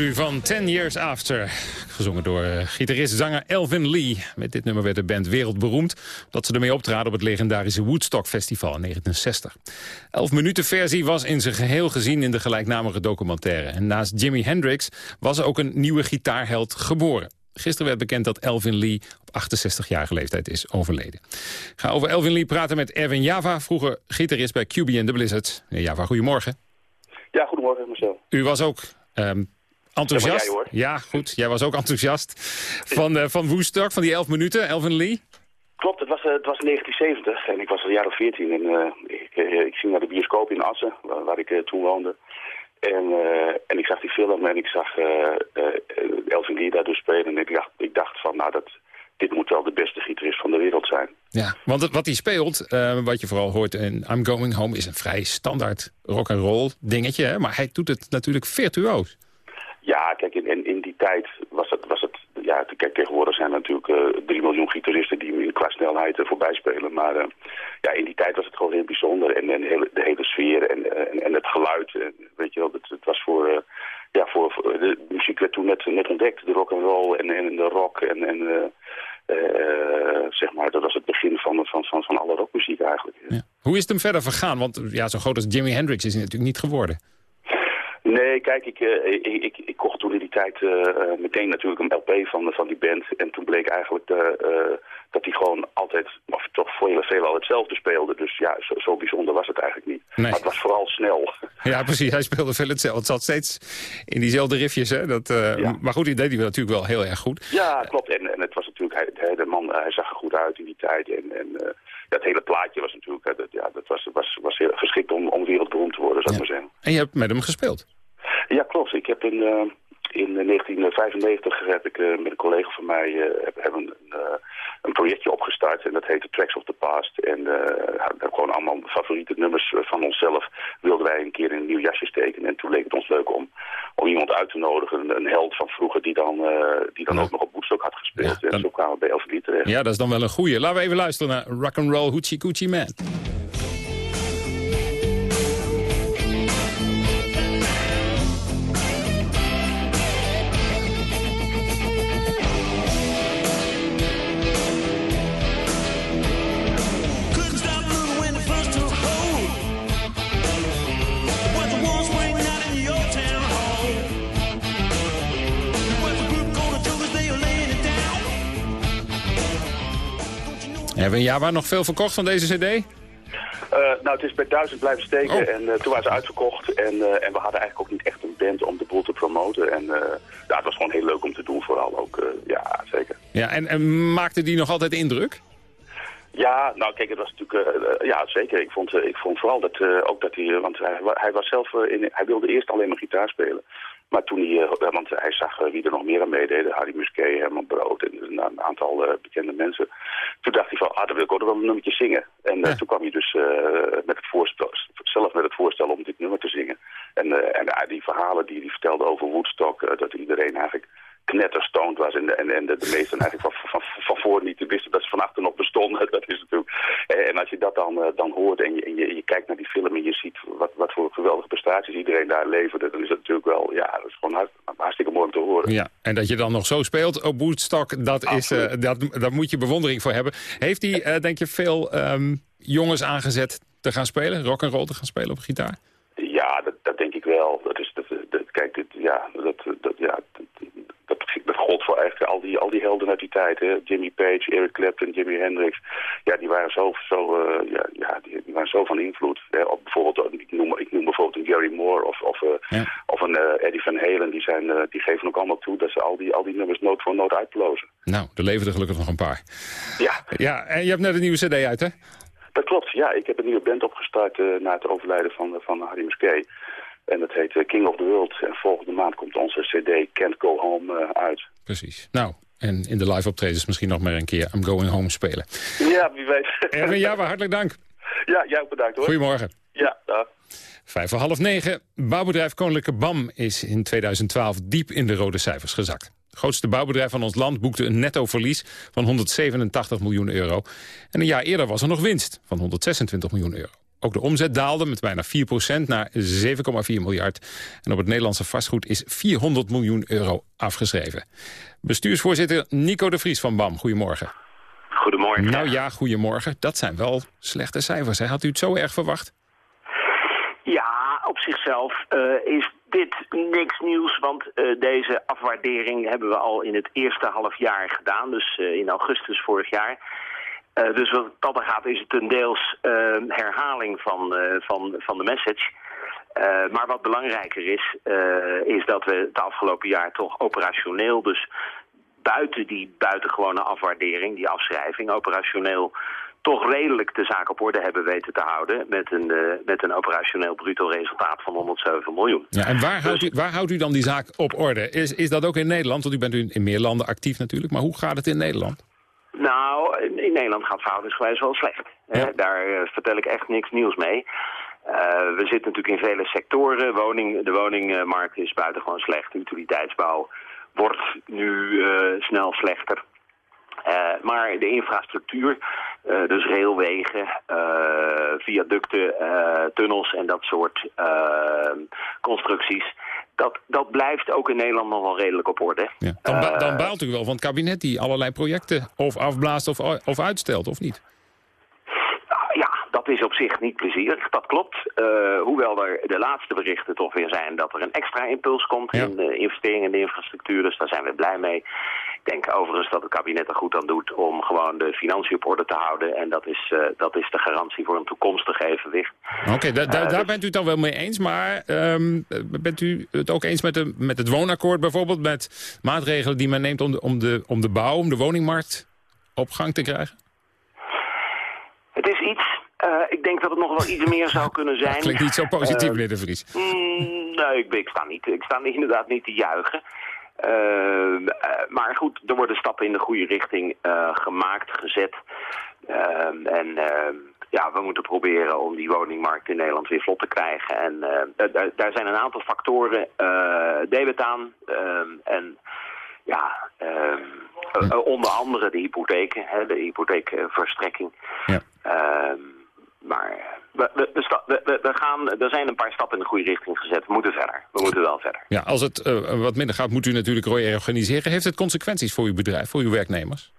u van 10 Years After. Gezongen door uh, gitarist-zanger Elvin Lee. Met dit nummer werd de band wereldberoemd... omdat ze ermee optraden op het legendarische Woodstock Festival in 1960. Elf minuten versie was in zijn geheel gezien in de gelijknamige documentaire. En naast Jimi Hendrix was er ook een nieuwe gitaarheld geboren. Gisteren werd bekend dat Elvin Lee op 68-jarige leeftijd is overleden. Ik ga over Elvin Lee praten met Erwin Java, vroeger gitarist bij QB and the Blizzard. Meneer Java, goedemorgen. Ja, goedemorgen Marcel. U was ook um, enthousiast. Ja, jij, ja, goed. Jij was ook enthousiast van, uh, van van die 11 minuten, Elvin Lee. Klopt, het was, uh, het was 1970 en ik was een jaar of 14 en uh, ik, ik ging naar de bioscoop in Assen, waar, waar ik toen woonde. En, en ik zag die film en ik zag Elvin Lee daar dus spelen en ik dacht, ik dacht van, nou, dat, dit moet wel de beste gitarist van de wereld zijn. Ja, want wat hij speelt, uh, wat je vooral hoort in I'm Going Home... is een vrij standaard rock and roll dingetje, hè? maar hij doet het natuurlijk virtuoos. Ja, kijk, in, in die tijd was het... Was het ja, kijk, tegenwoordig zijn er natuurlijk uh, 3 miljoen gitaristen die qua snelheid uh, voorbij spelen. Maar uh, ja, in die tijd was het gewoon heel bijzonder. En, en de hele sfeer en, en, en het geluid, weet je wel, het, het was voor ja, voor, de muziek werd toen net, net ontdekt. De rock and roll en, en de rock en, en zeg maar, dat was het begin van, van, van, van alle rockmuziek eigenlijk. Ja. Hoe is het hem verder vergaan? Want ja, zo groot als Jimi Hendrix is hij natuurlijk niet geworden. Nee, kijk, ik, uh, ik, ik, ik, kocht toen in die tijd uh, meteen natuurlijk een LP van, van die band. En toen bleek eigenlijk dat hij gewoon altijd, of toch voor heel veel al hetzelfde speelde. Dus ja, zo, zo, bijzonder was het eigenlijk niet. Nee. Maar het was vooral snel. Ja, precies. Hij speelde veel hetzelfde. Het zat steeds in diezelfde riffjes. Hè? Dat, ja. Maar goed, die deed hij natuurlijk wel heel erg goed. Ja, klopt. En, en het was natuurlijk, hij, de man, hij zag er goed uit in die tijd. En, en dat hele plaatje was natuurlijk, dat, ja, dat was, was, was heel geschikt om, om wereldberoemd te worden, zou ik ja. maar zeggen. En je hebt met hem gespeeld? Ja, klopt. Ik heb uh, in 1995 heb ik uh, met een collega van mij uh, hebben een, een projectje opgestart. En dat heette Tracks of the Past. En gewoon allemaal favoriete nummers van onszelf wilden wij een keer in een nieuw jasje steken. En toen leek het ons leuk om, om iemand uit te nodigen, een, een held van vroeger die dan, die dan ja. ook nog op Woodstock had gespeeld. Ja, dan... En zo kwamen we bij Elfie terecht. Ja, dat is dan wel een goeie. Laten we even luisteren naar Rock'n'Roll Hoochie Coochie Man. Hebben in Java nog veel verkocht van deze cd? Uh, nou, het is bij duizend blijven steken oh. en uh, toen waren ze uitverkocht. En, uh, en we hadden eigenlijk ook niet echt een band om de boel te promoten. En ja, het was gewoon heel leuk om te doen, vooral ook. ja, zeker. Ja, en, en maakte die nog altijd indruk? Ja, nou kijk, het was natuurlijk, uh, ja zeker. Ik vond, uh, ik vond vooral dat, uh, ook dat hij, want hij, hij was zelf, in, hij wilde eerst alleen maar gitaar spelen. Maar toen hij, want hij zag wie er nog meer aan meededen, Harry Musquet, Herman Brood en een, aantal bekende mensen. Toen dacht hij van, ah, dan wil ik ook wel een nummertje zingen. En ja. toen kwam hij dus met het voorstel, zelf met het voorstel om dit nummer te zingen. En, en die verhalen die hij vertelde over Woodstock, dat iedereen eigenlijk knetterstoned was en, de, en, en de, de meesten eigenlijk van, van, van voor niet wisten dat ze van achter nog bestonden. Dat is natuurlijk... En als je dat dan, dan hoort en je, en je, je kijkt naar die film en je ziet wat, wat voor geweldige prestaties iedereen daar leverde, dan is dat natuurlijk wel, ja, dat is gewoon hartstikke mooi om te horen. Ja, en dat je dan nog zo speelt op Woodstock, dat is, uh, dat, daar moet je bewondering voor hebben. Heeft hij, uh, denk je, veel um, jongens aangezet te gaan spelen, rock and roll te gaan spelen op gitaar? Ja, dat, dat denk ik wel. Dat is, dat, dat, kijk, dit, ja, dat, dat, ja, gold voor eigenlijk al die, al die helden uit die tijd. Hè? Jimmy Page, Eric Clapton, Jimi Hendrix. Ja, die waren zo, zo, uh, ja, ja die, die, waren zo van invloed. Hè? Of bijvoorbeeld, ik noem, ik noem bijvoorbeeld een Gary Moore of, of, uh, ja. of een uh, Eddie Van Halen. Die, zijn, die geven ook allemaal toe dat ze al die, al die nummers nood voor nood uitplozen. Nou, er leven er gelukkig nog een paar. Ja. Ja, en je hebt net een nieuwe cd uit, hè? Dat klopt, ja. Ik heb een nieuwe band opgestart na het overlijden van, van Harry Musquet. En dat heet King of the World. En volgende maand komt onze cd Can't Go Home uh, uit. Precies. Nou, en in de live optredens misschien nog maar een keer I'm Going Home spelen. Ja, wie weet. Erwin Java, hartelijk dank. Ja, jij ook bedankt hoor. Goedemorgen. Ja, dag. Vijf voor half negen. Bouwbedrijf Koninklijke BAM is in 2012 diep in de rode cijfers gezakt. Het grootste bouwbedrijf van ons land boekte een netto verlies van 187 miljoen euro. En een jaar eerder was er nog winst van 126 miljoen euro. Ook de omzet daalde met bijna 4% naar 7,4 miljard. En op het Nederlandse vastgoed is 400 miljoen euro afgeschreven. Bestuursvoorzitter Nico de Vries van BAM, goedemorgen. Goedemorgen. Nou ja, goedemorgen. Dat zijn wel slechte cijfers. Hè? Had u het zo erg verwacht? Ja, op zichzelf uh, is dit niks nieuws, want uh, deze afwaardering hebben we al in het eerste half jaar gedaan, dus uh, in augustus vorig jaar. Uh, dus wat dat gaat is het een deels herhaling van, van, van de message. maar wat belangrijker is, is dat we het afgelopen jaar toch operationeel, dus buiten die buitengewone afwaardering, die afschrijving, operationeel toch redelijk de zaak op orde hebben weten te houden... met een, met een operationeel bruto resultaat van 107 miljoen. Ja, en waar, houdt u, waar houdt u dan die zaak op orde? Is, is dat ook in Nederland? Want u bent in meer landen actief natuurlijk. Maar hoe gaat het in Nederland? Nou, in, Nederland gaat verhoudingsgewijs wel slecht. Ja. Daar uh, vertel ik echt niks nieuws mee. Uh, we zitten natuurlijk in vele sectoren. Woning, de woningmarkt is buitengewoon slecht. Utiliteitsbouw wordt nu snel slechter. Uh, maar de infrastructuur, uh, dus railwegen, uh, viaducten, tunnels en dat soort constructies... Dat, dat blijft ook in Nederland nog wel redelijk op orde. Ja. Dan, ba dan baalt u wel van het kabinet die allerlei projecten of afblaast of, of uitstelt, of niet? Ja, dat is op zich niet plezierig, dat klopt. Uh, hoewel er de laatste berichten toch weer zijn dat er een extra impuls komt ja. in de investeringen in de infrastructuur. Dus daar zijn we blij mee. Ik denk overigens dat het kabinet er goed aan doet om gewoon de financiën op orde te houden. En dat is, uh, dat is de garantie voor een toekomstig evenwicht. Oké, okay, da da uh, daar dus... bent u het dan wel mee eens. Maar um, bent u het ook eens met, de, met het woonakkoord bijvoorbeeld? Met maatregelen die men neemt om de, om, de, om de bouw, om de woningmarkt op gang te krijgen? Het is iets uh, ik denk dat het nog wel iets meer zou kunnen zijn. Dat klinkt niet zo positief, uh, meneer De Vries. Mm, nee, ik, ik, sta niet, ik sta inderdaad niet te juichen. Uh, maar goed, er worden stappen in de goede richting gemaakt, gezet. Ehm, en ehm, ja, we moeten proberen om die woningmarkt in Nederland weer vlot te krijgen. En daar, daar zijn een aantal factoren, debet aan. en ja, onder andere de hypotheken, hè, de hypotheekverstrekking. Ja. Maar we, we, we, we, gaan, er zijn een paar stappen in de goede richting gezet. We moeten verder. We moeten wel verder. Ja, als het uh, wat minder gaat, moet u natuurlijk reorganiseren. Heeft het consequenties voor uw bedrijf, voor uw werknemers?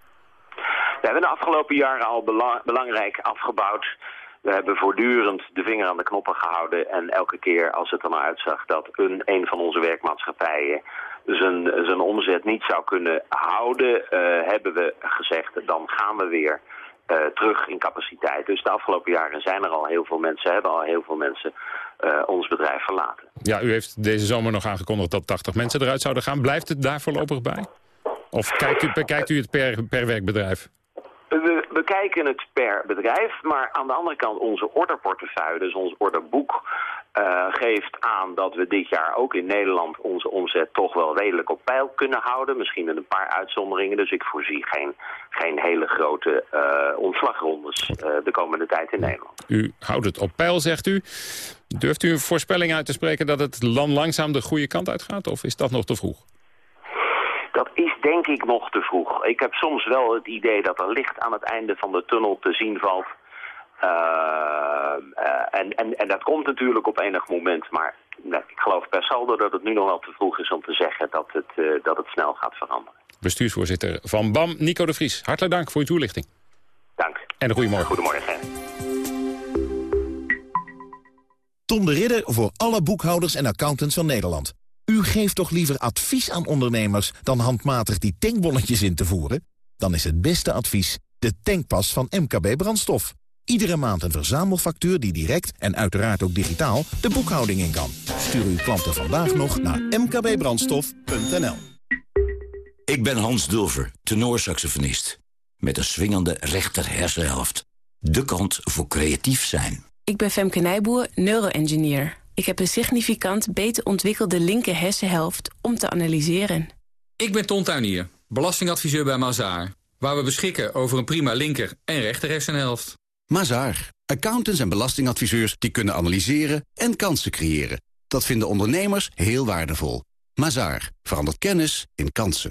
We hebben de afgelopen jaren al bela belangrijk afgebouwd. We hebben voortdurend de vinger aan de knoppen gehouden. En elke keer als het er maar uitzag dat een, een van onze werkmaatschappijen zijn, zijn omzet niet zou kunnen houden, uh, hebben we gezegd, dan gaan we weer terug in capaciteit. Dus de afgelopen jaren zijn er al heel veel mensen, hebben al heel veel mensen uh, ons bedrijf verlaten. Ja, u heeft deze zomer nog aangekondigd dat 80 mensen eruit zouden gaan. Blijft het daar voorlopig bij? Of kijkt u, bekijkt u het per, per werkbedrijf? We bekijken het per bedrijf, maar aan de andere kant onze orderportefeuille, dus ons orderboek, uh, geeft aan dat we dit jaar ook in Nederland onze omzet toch wel redelijk op peil kunnen houden. Misschien met een paar uitzonderingen, dus ik voorzie geen, geen hele grote uh, ontslagrondes uh, de komende tijd in Nederland. U houdt het op peil, zegt u. Durft u een voorspelling uit te spreken dat het land langzaam de goede kant uitgaat, of is dat nog te vroeg? Dat is denk ik nog te vroeg. Ik heb soms wel het idee dat er licht aan het einde van de tunnel te zien valt. Uh, uh, en, en, en dat komt natuurlijk op enig moment, maar nee, ik geloof per saldo dat het nu nog wel te vroeg is om te zeggen dat het, uh, dat het snel gaat veranderen. Bestuursvoorzitter van BAM, Nico de Vries. Hartelijk dank voor uw toelichting. Dank. En een goedemorgen. Goedemorgen. Tom de Ridder voor alle boekhouders en accountants van Nederland. U geeft toch liever advies aan ondernemers dan handmatig die tankbonnetjes in te voeren? Dan is het beste advies de tankpas van MKB Brandstof. Iedere maand een verzamelfactuur die direct en uiteraard ook digitaal de boekhouding in kan. Stuur uw klanten vandaag nog naar mkbbrandstof.nl. Ik ben Hans Dulver, tenorsaxofonist. Met een swingende rechter hersenhelft. De kant voor creatief zijn. Ik ben Femke Nijboer, neuroengineer. Ik heb een significant beter ontwikkelde linker hersenhelft om te analyseren. Ik ben Ton Tuinier, belastingadviseur bij Mazaar. Waar we beschikken over een prima linker en rechter hersenhelft. Mazaar. Accountants en belastingadviseurs die kunnen analyseren en kansen creëren. Dat vinden ondernemers heel waardevol. Mazaar. Verandert kennis in kansen.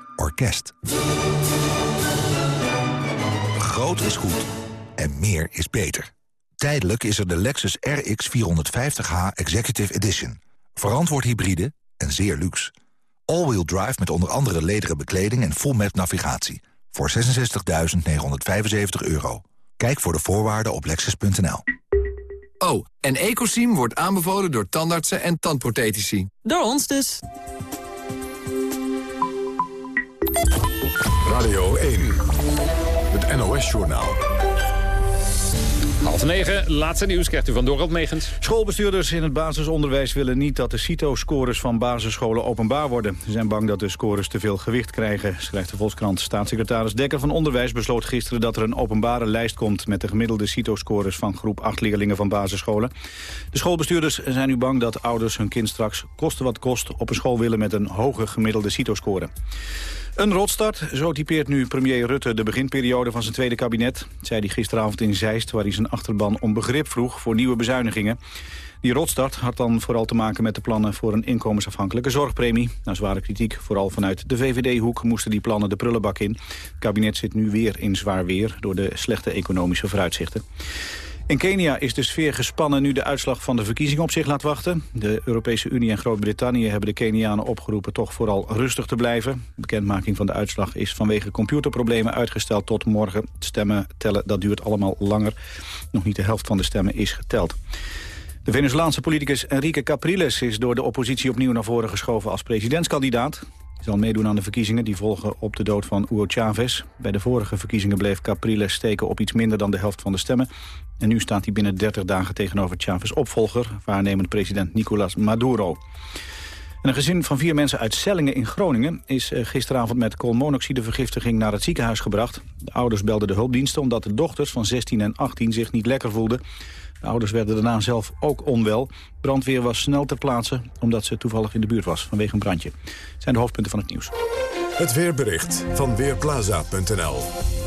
orkest. Groot is goed en meer is beter. Tijdelijk is er de Lexus RX 450h Executive Edition. Verantwoord hybride en zeer luxe. All-wheel drive met onder andere lederen bekleding en full map navigatie. Voor 66.975 euro. Kijk voor de voorwaarden op lexus.nl. Oh, en Ecosim wordt aanbevolen door tandartsen en tandprothetici. Door ons dus. Radio 1, het NOS-journaal. Half negen, laatste nieuws krijgt u van Dorald Megens. Schoolbestuurders in het basisonderwijs willen niet dat de CITO-scores van basisscholen openbaar worden. Ze zijn bang dat de scores te veel gewicht krijgen, schrijft de Volkskrant. Staatssecretaris Dekker van Onderwijs besloot gisteren dat er een openbare lijst komt met de gemiddelde CITO-scores van groep 8 leerlingen van basisscholen. De schoolbestuurders zijn nu bang dat ouders hun kind straks koste wat kost op een school willen met een hoge gemiddelde CITO-score. Een rotstart, zo typeert nu premier Rutte de beginperiode van zijn tweede kabinet. zei hij gisteravond in Zeist, waar hij zijn achterban om begrip vroeg voor nieuwe bezuinigingen. Die rotstart had dan vooral te maken met de plannen voor een inkomensafhankelijke zorgpremie. Na zware kritiek, vooral vanuit de VVD-hoek, moesten die plannen de prullenbak in. Het kabinet zit nu weer in zwaar weer door de slechte economische vooruitzichten. In Kenia is de sfeer gespannen nu de uitslag van de verkiezingen op zich laat wachten. De Europese Unie en Groot-Brittannië hebben de Kenianen opgeroepen toch vooral rustig te blijven. De bekendmaking van de uitslag is vanwege computerproblemen uitgesteld tot morgen. Stemmen tellen, dat duurt allemaal langer. Nog niet de helft van de stemmen is geteld. De Venezolaanse politicus Enrique Capriles is door de oppositie opnieuw naar voren geschoven als presidentskandidaat. Zal meedoen aan de verkiezingen die volgen op de dood van Hugo Chavez. Bij de vorige verkiezingen bleef Capriles steken op iets minder dan de helft van de stemmen. En nu staat hij binnen 30 dagen tegenover Chavez opvolger, waarnemend president Nicolas Maduro. En een gezin van vier mensen uit Sellingen in Groningen... is eh, gisteravond met koolmonoxidevergiftiging naar het ziekenhuis gebracht. De ouders belden de hulpdiensten omdat de dochters van 16 en 18 zich niet lekker voelden. De ouders werden daarna zelf ook onwel. Brandweer was snel ter plaatse omdat ze toevallig in de buurt was vanwege een brandje. zijn de hoofdpunten van het nieuws. Het weerbericht van Weerplaza.nl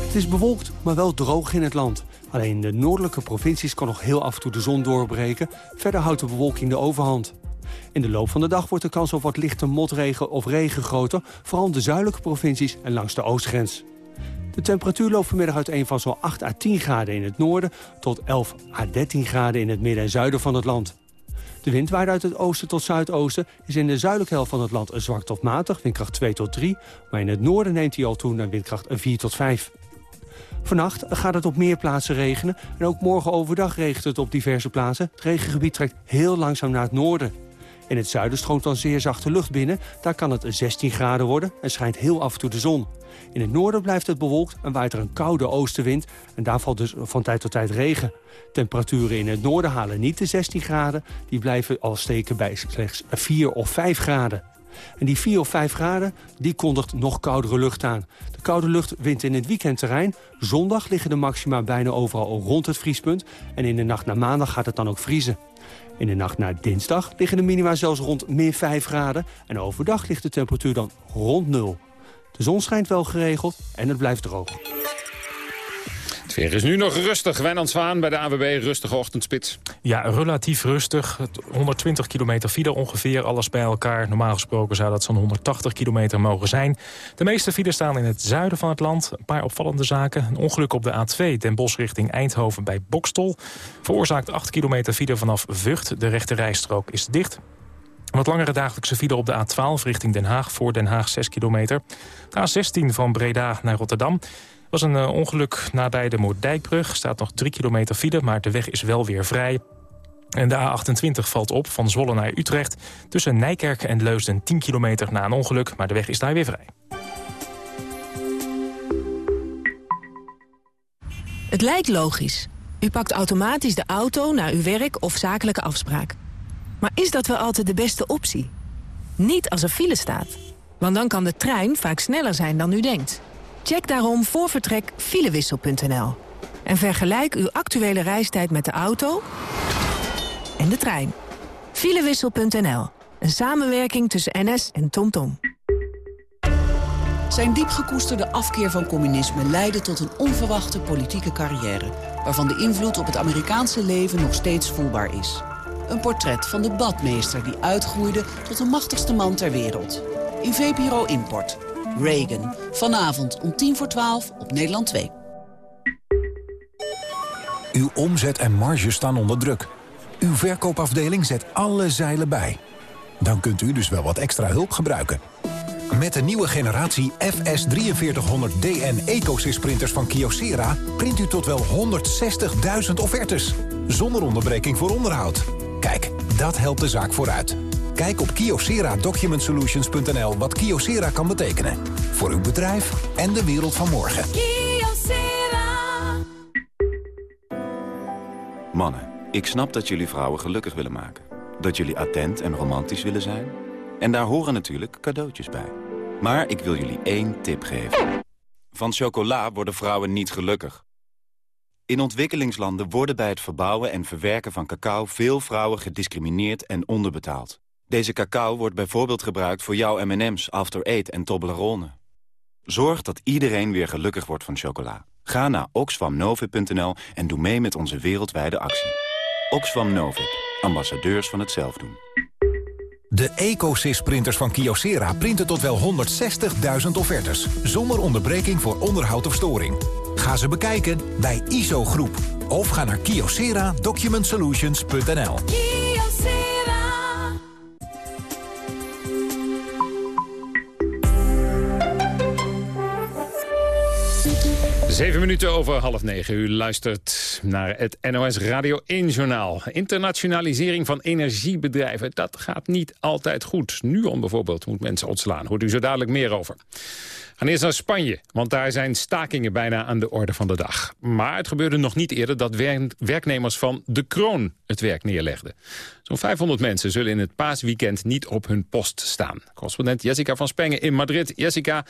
Het is bewolkt, maar wel droog in het land. Alleen in de noordelijke provincies kan nog heel af en toe de zon doorbreken. Verder houdt de bewolking de overhand. In de loop van de dag wordt de kans op wat lichte motregen of regen groter... vooral in de zuidelijke provincies en langs de oostgrens. De temperatuur loopt vanmiddag uiteen van zo'n 8 à 10 graden in het noorden... tot 11 à 13 graden in het midden en zuiden van het land. De wind waait uit het oosten tot zuidoosten... is in de zuidelijke helft van het land een zwak tot matig, windkracht 2 tot 3... maar in het noorden neemt hij al toe naar windkracht 4 tot 5. Vannacht gaat het op meer plaatsen regenen. En ook morgen overdag regent het op diverse plaatsen. Het regengebied trekt heel langzaam naar het noorden. In het zuiden stroomt dan zeer zachte lucht binnen. Daar kan het 16 graden worden en schijnt heel af en toe de zon. In het noorden blijft het bewolkt en waait er een koude oostenwind. En daar valt dus van tijd tot tijd regen. Temperaturen in het noorden halen niet de 16 graden. Die blijven al steken bij slechts 4 of 5 graden. En die 4 of 5 graden, die kondigt nog koudere lucht aan. De koude lucht wint in het weekendterrein. Zondag liggen de maxima bijna overal rond het vriespunt. En in de nacht naar maandag gaat het dan ook vriezen. In de nacht naar dinsdag liggen de minima zelfs rond min 5 graden. En overdag ligt de temperatuur dan rond nul. De zon schijnt wel geregeld en het blijft droog. Het is nu nog rustig. Wijnand Zwaan bij de AWB, rustige ochtendspits. Ja, relatief rustig. 120 kilometer file ongeveer, alles bij elkaar. Normaal gesproken zou dat zo'n 180 kilometer mogen zijn. De meeste files staan in het zuiden van het land. Een paar opvallende zaken. Een ongeluk op de A2 Den Bosch richting Eindhoven bij Bokstol. Veroorzaakt 8 kilometer file vanaf Vught. De rechte rijstrook is dicht. Wat langere dagelijkse file op de A12 richting Den Haag voor Den Haag 6 kilometer. De A16 van Breda naar Rotterdam was een uh, ongeluk nabij de Moerdijkbrug. staat nog 3 kilometer file, maar de weg is wel weer vrij. En de A28 valt op van Zwolle naar Utrecht. Tussen Nijkerk en Leusden 10 kilometer na een ongeluk, maar de weg is daar weer vrij. Het lijkt logisch. U pakt automatisch de auto naar uw werk of zakelijke afspraak. Maar is dat wel altijd de beste optie? Niet als er file staat. Want dan kan de trein vaak sneller zijn dan u denkt. Check daarom voor vertrek filewissel.nl. En vergelijk uw actuele reistijd met de auto en de trein. Filewissel.nl. Een samenwerking tussen NS en TomTom. Zijn diep gekoesterde afkeer van communisme leidde tot een onverwachte politieke carrière... waarvan de invloed op het Amerikaanse leven nog steeds voelbaar is. Een portret van de badmeester die uitgroeide tot de machtigste man ter wereld. In VPRO Import. Reagan. Vanavond om tien voor twaalf op Nederland 2. Uw omzet en marge staan onder druk. Uw verkoopafdeling zet alle zeilen bij. Dan kunt u dus wel wat extra hulp gebruiken. Met de nieuwe generatie FS4300DN EcoSys printers van Kyocera... print u tot wel 160.000 offertes. Zonder onderbreking voor onderhoud. Kijk, dat helpt de zaak vooruit. Kijk op kyocera-documentsolutions.nl wat Kyocera kan betekenen. Voor uw bedrijf en de wereld van morgen. Mannen, ik snap dat jullie vrouwen gelukkig willen maken. Dat jullie attent en romantisch willen zijn. En daar horen natuurlijk cadeautjes bij. Maar ik wil jullie één tip geven. Van chocola worden vrouwen niet gelukkig. In ontwikkelingslanden worden bij het verbouwen en verwerken van cacao... veel vrouwen gediscrimineerd en onderbetaald. Deze cacao wordt bijvoorbeeld gebruikt voor jouw M&M's, After Eight en Toblerone. Zorg dat iedereen weer gelukkig wordt van chocola. Ga naar oxfamnovip.nl en doe mee met onze wereldwijde actie. Oxfam Novib, ambassadeurs van het zelfdoen. De EcoSys printers van Kyocera printen tot wel 160.000 offertes. Zonder onderbreking voor onderhoud of storing. Ga ze bekijken bij ISO Groep. Of ga naar kyocera-documentsolutions.nl Zeven minuten over half negen. U luistert naar het NOS Radio 1 Journaal. Internationalisering van energiebedrijven, dat gaat niet altijd goed. Nuon bijvoorbeeld moet mensen ontslaan. Hoort u zo dadelijk meer over. Gaan eerst naar Spanje, want daar zijn stakingen bijna aan de orde van de dag. Maar het gebeurde nog niet eerder dat werknemers van De Kroon het werk neerlegden. Zo'n 500 mensen zullen in het paasweekend niet op hun post staan. Correspondent Jessica van Spengen in Madrid. Jessica,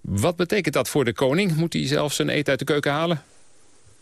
wat betekent dat voor de koning? Moet hij zelf zijn eten uit de keuken halen?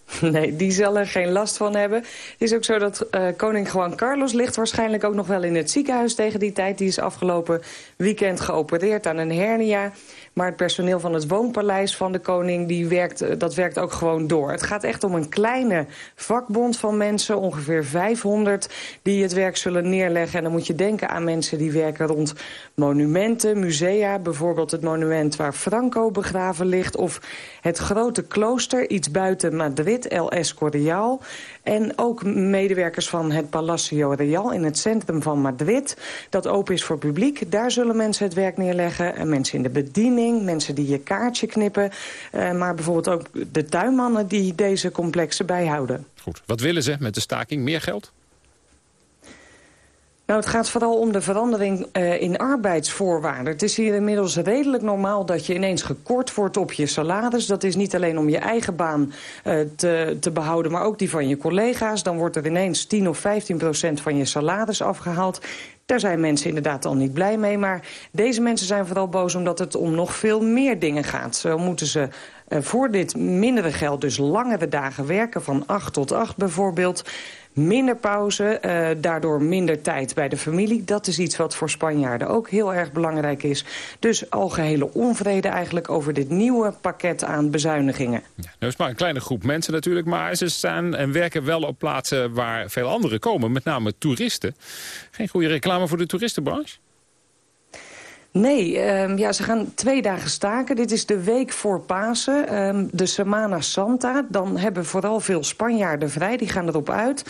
Nee, die zal er geen last van hebben. Het is ook zo dat uh, koning Juan Carlos ligt waarschijnlijk ook nog wel in het ziekenhuis tegen die tijd. Die is afgelopen weekend geopereerd aan een hernia. Maar het personeel van het woonpaleis van de koning, die werkt, eh, dat werkt ook gewoon door. Het gaat echt om een kleine vakbond van mensen, ongeveer 500, die het werk zullen neerleggen. En dan moet je denken aan mensen die werken rond monumenten, musea. Bijvoorbeeld het monument waar Franco begraven ligt. Of het grote klooster, iets buiten Madrid, El Escorial. En ook medewerkers van het Palacio Real in het centrum van Madrid. Dat open is voor publiek. Daar zullen mensen het werk neerleggen. En mensen in de bediening, mensen die je kaartje knippen. Uh, maar bijvoorbeeld ook de tuinmannen die deze complexen bijhouden. Goed. Wat willen ze met de staking? Meer geld? Nou, het gaat vooral om de verandering uh, in arbeidsvoorwaarden. Het is hier inmiddels redelijk normaal dat je ineens gekort wordt op je salaris. Dat is niet alleen om je eigen baan uh, te, te behouden, maar ook die van je collega's. Dan wordt er ineens 10 of 15 procent van je salaris afgehaald. Daar zijn mensen inderdaad al niet blij mee. Maar deze mensen zijn vooral boos omdat het om nog veel meer dingen gaat. Zo moeten ze uh, voor dit mindere geld dus langere dagen werken... van 8 tot 8 bijvoorbeeld. Minder pauze, uh, daardoor minder tijd bij de familie. Dat is iets wat voor Spanjaarden ook heel erg belangrijk is. Dus algehele onvrede eigenlijk over dit nieuwe pakket aan bezuinigingen. Ja, dat is maar een kleine groep mensen natuurlijk. Maar ze staan en werken wel op plaatsen waar veel anderen komen. Met name toeristen. Geen goede reclame voor de toeristenbranche? Nee, um, ja, ze gaan twee dagen staken. Dit is de week voor Pasen, um, de Semana Santa. Dan hebben vooral veel Spanjaarden vrij, die gaan erop uit.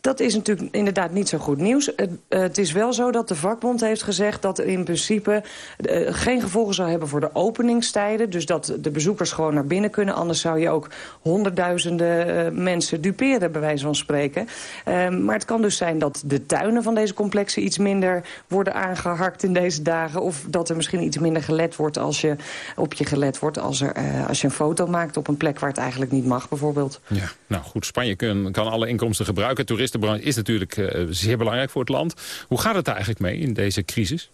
Dat is natuurlijk inderdaad niet zo goed nieuws. Het, het is wel zo dat de vakbond heeft gezegd dat er in principe uh, geen gevolgen zou hebben voor de openingstijden. Dus dat de bezoekers gewoon naar binnen kunnen. Anders zou je ook honderdduizenden uh, mensen duperen, bij wijze van spreken. Um, maar het kan dus zijn dat de tuinen van deze complexen iets minder worden aangehakt in deze dagen. Of dat er misschien iets minder gelet wordt als je op je gelet wordt als, er, uh, als je een foto maakt op een plek waar het eigenlijk niet mag bijvoorbeeld. Ja, nou goed, Spanje kan, kan alle inkomsten gebruiken. Toeristenbranche is natuurlijk uh, zeer belangrijk voor het land. Hoe gaat het daar eigenlijk mee in deze crisis?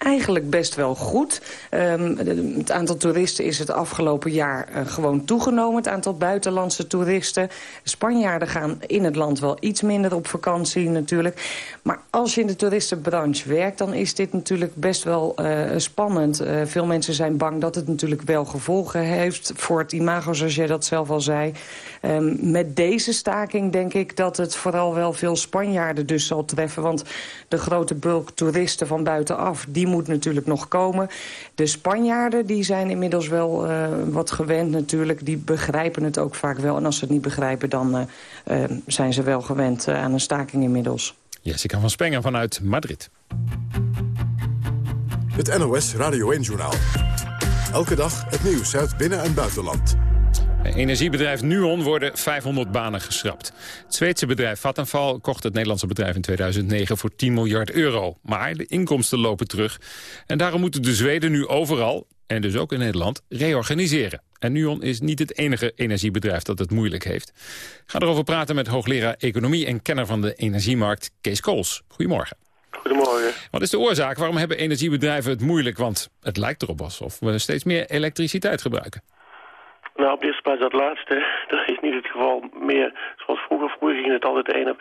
Eigenlijk best wel goed. Um, het aantal toeristen is het afgelopen jaar uh, gewoon toegenomen. Het aantal buitenlandse toeristen. Spanjaarden gaan in het land wel iets minder op vakantie natuurlijk. Maar als je in de toeristenbranche werkt... dan is dit natuurlijk best wel uh, spannend. Uh, veel mensen zijn bang dat het natuurlijk wel gevolgen heeft... voor het imago, zoals jij dat zelf al zei. Um, met deze staking denk ik dat het vooral wel veel Spanjaarden dus zal treffen. Want de grote bulk toeristen van buitenaf... die moet natuurlijk nog komen. De Spanjaarden die zijn inmiddels wel uh, wat gewend natuurlijk. Die begrijpen het ook vaak wel. En als ze het niet begrijpen, dan uh, uh, zijn ze wel gewend aan een staking inmiddels. Jessica van Spengen vanuit Madrid. Het NOS Radio 1-journaal. Elke dag het nieuws uit binnen- en buitenland. Energiebedrijf Nuon worden 500 banen geschrapt. Het Zweedse bedrijf Vattenfall kocht het Nederlandse bedrijf in 2009 voor 10 miljard euro. Maar de inkomsten lopen terug. En daarom moeten de Zweden nu overal, en dus ook in Nederland, reorganiseren. En Nuon is niet het enige energiebedrijf dat het moeilijk heeft. Ik ga erover praten met hoogleraar Economie en kenner van de energiemarkt Kees Kools. Goedemorgen. Goedemorgen. Wat is de oorzaak? Waarom hebben energiebedrijven het moeilijk? Want het lijkt erop alsof we steeds meer elektriciteit gebruiken. Nou, op de eerste plaats dat laatste. Dat is niet het geval meer zoals vroeger. Vroeger ging het altijd één,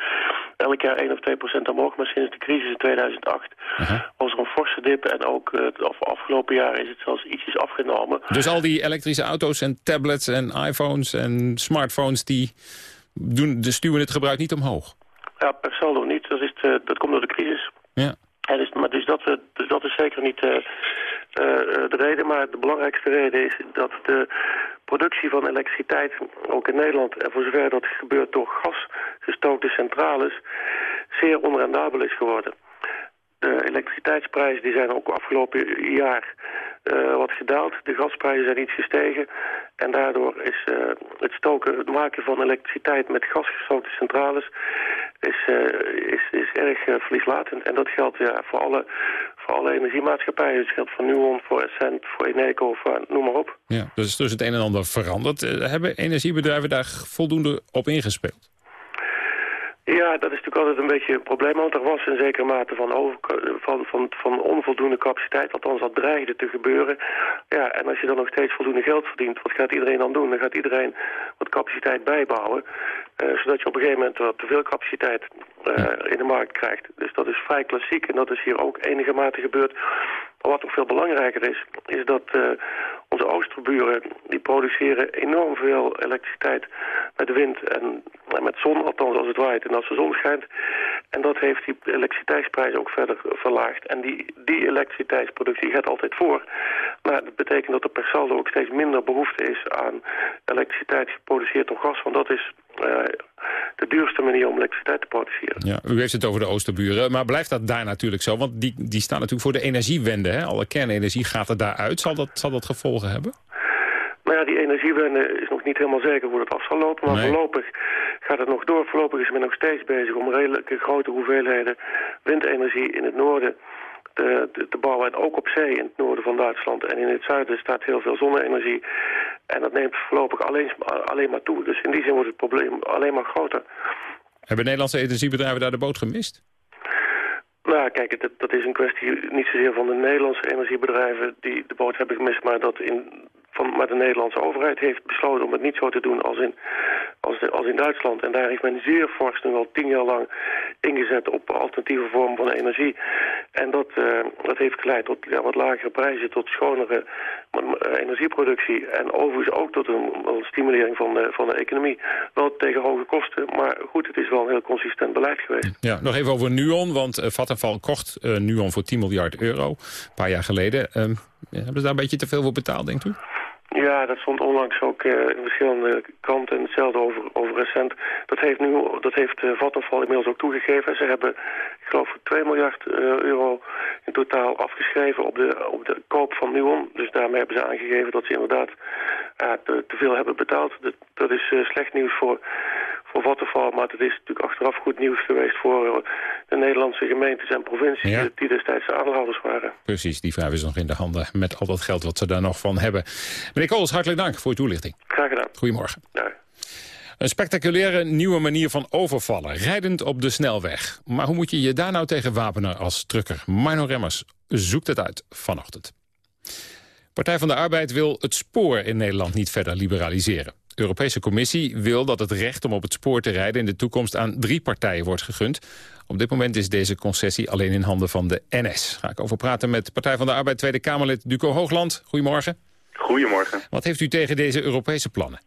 elk jaar 1 of 2 procent omhoog. Maar sinds de crisis in 2008 uh-huh. was er een forse dip. En ook uh, het afgelopen jaar is het zelfs ietsjes afgenomen. Dus al die elektrische auto's en tablets en iPhones en smartphones... die doen, de stuwen het gebruik niet omhoog? Ja, per saldo niet. Dat, is het, dat komt door de crisis. Ja. En dus, maar dus dat, dus dat is zeker niet uh, de reden. Maar de belangrijkste reden is dat de productie van elektriciteit, ook in Nederland... en voor zover dat gebeurt door gasgestookte centrales... zeer onrendabel is geworden. De elektriciteitsprijzen die zijn ook afgelopen jaar uh, wat gedaald. De gasprijzen zijn iets gestegen. En daardoor is uh, het stoken, het maken van elektriciteit met gasgestookte centrales... is, is, is erg verlieslatend. En dat geldt ja, voor, alle, voor alle energiemaatschappijen. Het geldt voor Nuon, voor Essent, voor Eneco, voor, noem maar op. Ja, dus, dus het een en ander veranderd. hebben energiebedrijven daar voldoende op ingespeeld? Ja, dat is natuurlijk altijd een beetje een probleem, want er was een zekere mate van, over, van, van, van onvoldoende capaciteit, althans dat dreigde te gebeuren. Ja, en als je dan nog steeds voldoende geld verdient, wat gaat iedereen dan doen? Dan gaat iedereen wat capaciteit bijbouwen, uh, zodat je op een gegeven moment wat te veel capaciteit in de markt krijgt. Dus dat is vrij klassiek en dat is hier ook enige mate gebeurd. Maar wat nog veel belangrijker is, is dat uh, onze oosterburen... die produceren enorm veel elektriciteit met wind en, en met zon, althans als het waait en als de zon schijnt. En dat heeft die elektriciteitsprijs ook verder verlaagd. En die, die elektriciteitsproductie gaat altijd voor. Maar dat betekent dat er per saldo ook steeds minder behoefte is aan elektriciteit geproduceerd door gas. Want dat is uh, de duurste manier om elektriciteit te produceren. Ja, u heeft het over de Oosterburen, maar blijft dat daar natuurlijk zo? Want die, die staan natuurlijk voor de energiewende. Hè? Alle kernenergie gaat er daaruit. Zal dat, zal dat gevolgen hebben? Nou ja, die energiewende is nog niet helemaal zeker hoe dat af zal lopen. Maar nee. voorlopig gaat het nog door. Voorlopig is men nog steeds bezig om redelijke grote hoeveelheden windenergie in het noorden te, te, te, bouwen. En ook op zee in het noorden van Duitsland. En in het zuiden staat heel veel zonne-energie. En dat neemt voorlopig alleen, alleen maar toe. Dus in die zin wordt het probleem alleen maar groter. Hebben Nederlandse energiebedrijven daar de boot gemist? Nou, kijk, dat, dat is een kwestie niet zozeer van de Nederlandse energiebedrijven die de boot hebben gemist, maar dat in van, maar de Nederlandse overheid heeft besloten om het niet zo te doen als in, als, als in Duitsland. En daar heeft men zeer fors nu al tien jaar lang ingezet op alternatieve vormen van energie. En dat, uh, dat heeft geleid tot ja, wat lagere prijzen, tot schonere energieproductie. En overigens ook tot een, stimulering van de, van de economie. Wel tegen hoge kosten, maar goed, het is wel een heel consistent beleid geweest. Ja, nog even over Nuon, want uh, Vattenfall kocht uh, Nuon voor 10 miljard euro, een paar jaar geleden. Uh, hebben ze daar een beetje te veel voor betaald, denkt u? Ja, dat stond onlangs ook uh, in verschillende kranten en hetzelfde over, over recent. Dat heeft, nu, dat heeft uh, Vattenfall inmiddels ook toegegeven. Ze hebben, ik geloof, 2 miljard uh, euro in totaal afgeschreven op de, op de koop van Nuon. Dus daarmee hebben ze aangegeven dat ze inderdaad te, te, veel hebben betaald. Dat, dat is slecht nieuws voor, voor Vattenfall, maar het is natuurlijk achteraf goed nieuws geweest voor de Nederlandse gemeentes en provincies ja. die destijds de aandeelhouders waren. Precies, die vijf is nog in de handen met al dat geld wat ze daar nog van hebben. Meneer Kools, hartelijk dank voor uw toelichting. Graag gedaan. Goedemorgen. Ja. Een spectaculaire nieuwe manier van overvallen, rijdend op de snelweg. Maar hoe moet je je daar nou tegen wapenen als trucker? Mino Remmers zoekt het uit vanochtend. Partij van de Arbeid wil het spoor in Nederland niet verder liberaliseren. De Europese Commissie wil dat het recht om op het spoor te rijden... in de toekomst aan drie partijen wordt gegund. Op dit moment is deze concessie alleen in handen van de NS. Ga ik over praten met Partij van de Arbeid Tweede Kamerlid Duco Hoogland. Goedemorgen. Goedemorgen. Wat heeft u tegen deze Europese plannen?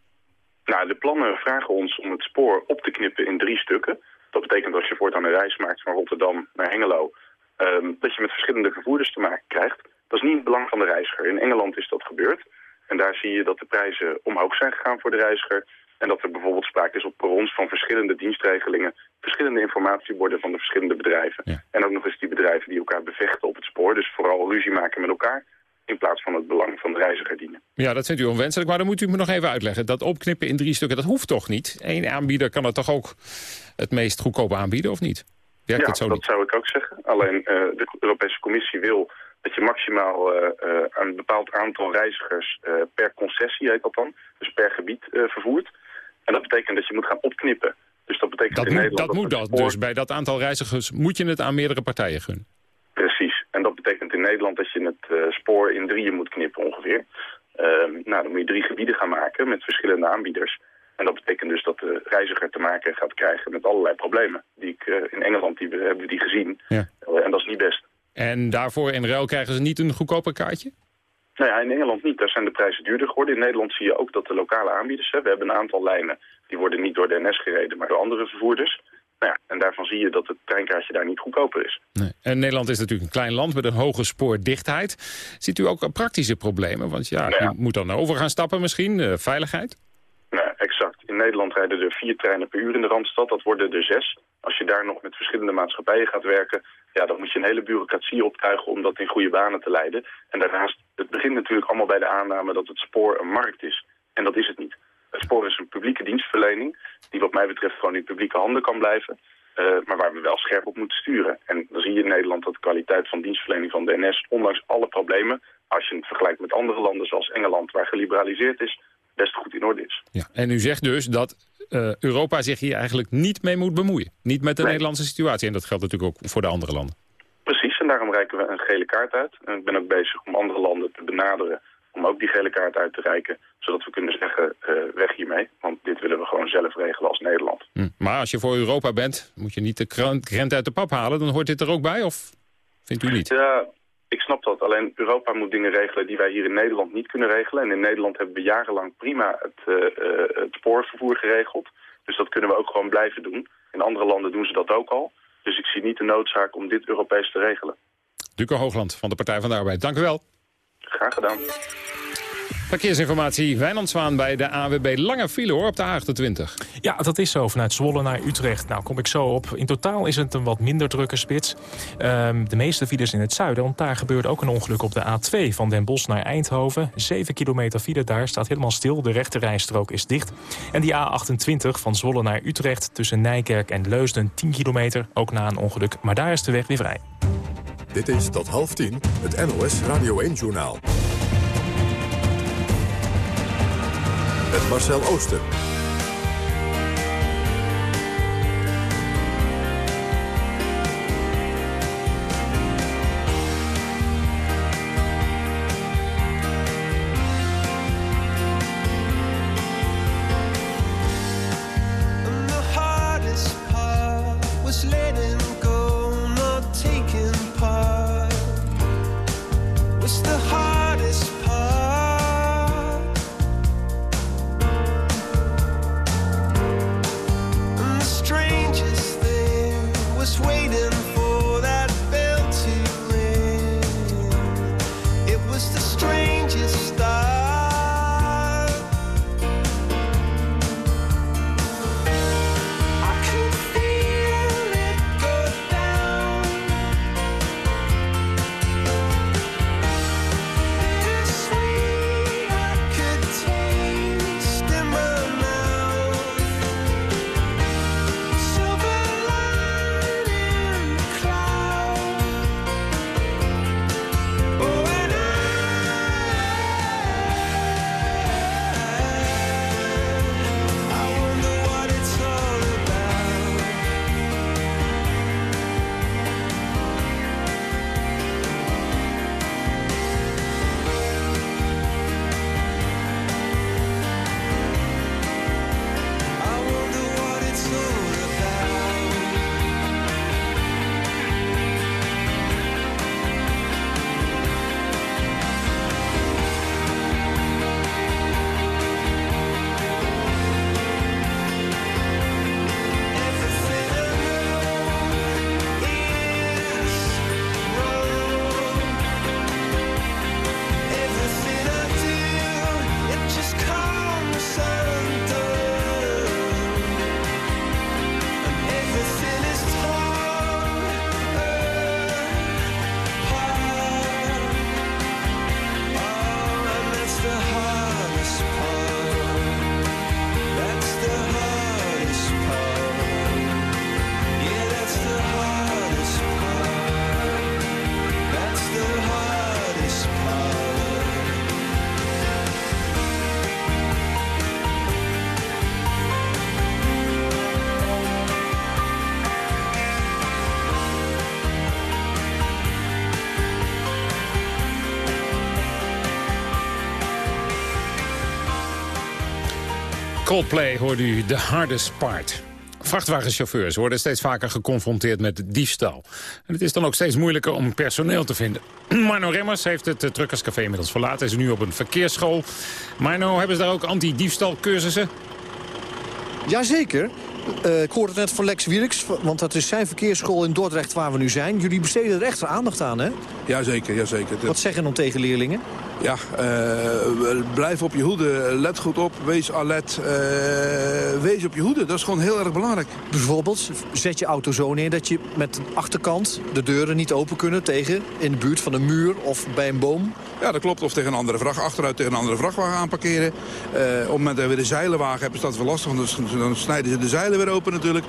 Nou, de plannen vragen ons om het spoor op te knippen in drie stukken. Dat betekent als je voortaan een reis maakt van Rotterdam naar Hengelo... Ehm, dat je met verschillende vervoerders te maken krijgt. Dat is niet het belang van de reiziger. In Engeland is dat gebeurd. En daar zie je dat de prijzen omhoog zijn gegaan voor de reiziger. En dat er bijvoorbeeld sprake is op perrons van verschillende dienstregelingen... verschillende informatieborden van de verschillende bedrijven. En ook nog eens die bedrijven die elkaar bevechten op het spoor. Dus vooral ruzie maken met elkaar in plaats van het belang van de reiziger dienen. Ja, dat vindt u onwenselijk, maar dan moet u me nog even uitleggen. Dat opknippen in drie stukken, dat hoeft toch niet? Eén aanbieder kan het toch ook het meest goedkoop aanbieden, of niet? Werkt ja, het zo dat niet? zou ik ook zeggen. Alleen uh, de Europese Commissie wil dat je maximaal uh, uh, een bepaald aantal reizigers per concessie, heet dat dan, dus per gebied vervoert. En dat betekent dat je moet gaan opknippen. Dus dat betekent dat in moet, Nederland... Dat moet dat, dus bij dat aantal reizigers moet je het aan meerdere partijen gunnen. Precies. En dat betekent in Nederland dat je het spoor in drieën moet knippen ongeveer. Uh, nou, dan moet je drie gebieden gaan maken met verschillende aanbieders. En dat betekent dus dat de reiziger te maken gaat krijgen met allerlei problemen. Die ik, uh, in Engeland die we, hebben we die gezien. Ja. en dat is niet best. En daarvoor in ruil krijgen ze niet een goedkoper kaartje? Nou ja, in Engeland niet. Daar zijn de prijzen duurder geworden. In Nederland zie je ook dat de lokale aanbieders... Hè, we hebben een aantal lijnen, die worden niet door de NS gereden... maar door andere vervoerders. Nou ja, en daarvan zie je dat het treinkaartje daar niet goedkoper is. Nee. En Nederland is natuurlijk een klein land met een hoge spoordichtheid. Ziet u ook praktische problemen? Want ja, Nou ja. je moet dan over gaan stappen misschien, uh, veiligheid? In Nederland rijden er vier treinen per uur in de Randstad. Dat worden er zes. Als je daar nog met verschillende maatschappijen gaat werken... ja, dan moet je een hele bureaucratie optuigen om dat in goede banen te leiden. En daarnaast, het begint natuurlijk allemaal bij de aanname dat het spoor een markt is. En dat is het niet. Het spoor is een publieke dienstverlening... die wat mij betreft gewoon in publieke handen kan blijven... Uh, maar waar we wel scherp op moeten sturen. En dan zie je in Nederland dat de kwaliteit van dienstverlening van de NS... ondanks alle problemen, als je het vergelijkt met andere landen zoals Engeland... waar geliberaliseerd is, best goed in orde is. Ja. En u zegt dus dat uh, Europa zich hier eigenlijk niet mee moet bemoeien. Niet met de nee. Nederlandse situatie. En dat geldt natuurlijk ook voor de andere landen. Precies, en daarom reiken we een gele kaart uit. En ik ben ook bezig om andere landen te benaderen om ook die gele kaart uit te reiken. Zodat we kunnen zeggen, uh, weg hiermee. Want dit willen we gewoon zelf regelen als Nederland. Hm. Maar als je voor Europa bent, moet je niet de krent uit de pap halen. Dan hoort dit er ook bij, of vindt u niet? Ja, ik snap dat. Alleen Europa moet dingen regelen die wij hier in Nederland niet kunnen regelen. En in Nederland hebben we jarenlang prima het, uh, uh, het spoorvervoer geregeld. Dus dat kunnen we ook gewoon blijven doen. In andere landen doen ze dat ook al. Dus ik zie niet de noodzaak om dit Europees te regelen. Duco Hoogland van de Partij van de Arbeid. Dank u wel. Graag gedaan. Verkeersinformatie, Wijnand Zwaan bij de AWB. Lange file hoor op de A28. Ja, dat is zo. Vanuit Zwolle naar Utrecht. Nou, kom ik zo op. In totaal is het een wat minder drukke spits. Um, de meeste files in het zuiden. Want daar gebeurde ook een ongeluk op de A2 van Den Bosch naar Eindhoven. 7 kilometer file daar staat helemaal stil. De rechte rijstrook is dicht. En die A28 van Zwolle naar Utrecht tussen Nijkerk en Leusden 10 kilometer. Ook na een ongeluk. Maar daar is de weg weer vrij. Dit is tot half tien het NOS Radio 1-journaal. Met Marcel Ooster. Coldplay hoorde u The Hardest Part. Vrachtwagenchauffeurs worden steeds vaker geconfronteerd met diefstal. En het is dan ook steeds moeilijker om personeel te vinden. Marno Remmers heeft het Truckerscafé inmiddels verlaten. Hij is nu op een verkeersschool. Marno, hebben ze daar ook anti-diefstalcursussen? Jazeker. Uh, ik hoorde het net van Lex Wierks, want dat is zijn verkeersschool in Dordrecht waar we nu zijn. Jullie besteden er extra aandacht aan, hè? Jazeker, jazeker. Wat zeggen dan tegen leerlingen? Ja, uh, blijf op je hoede, let goed op, wees alert, uh, wees op je hoede. Dat is gewoon heel erg belangrijk. Bijvoorbeeld, zet je auto zo neer dat je met de achterkant de deuren niet open kunnen tegen in de buurt van een muur of bij een boom. Ja, dat klopt. Of tegen een andere vracht, achteruit tegen een andere vrachtwagen aanparkeren. Uh, op het moment dat we de zeilenwagen hebben, is dat wel lastig, want dan snijden ze de zeilen weer open natuurlijk.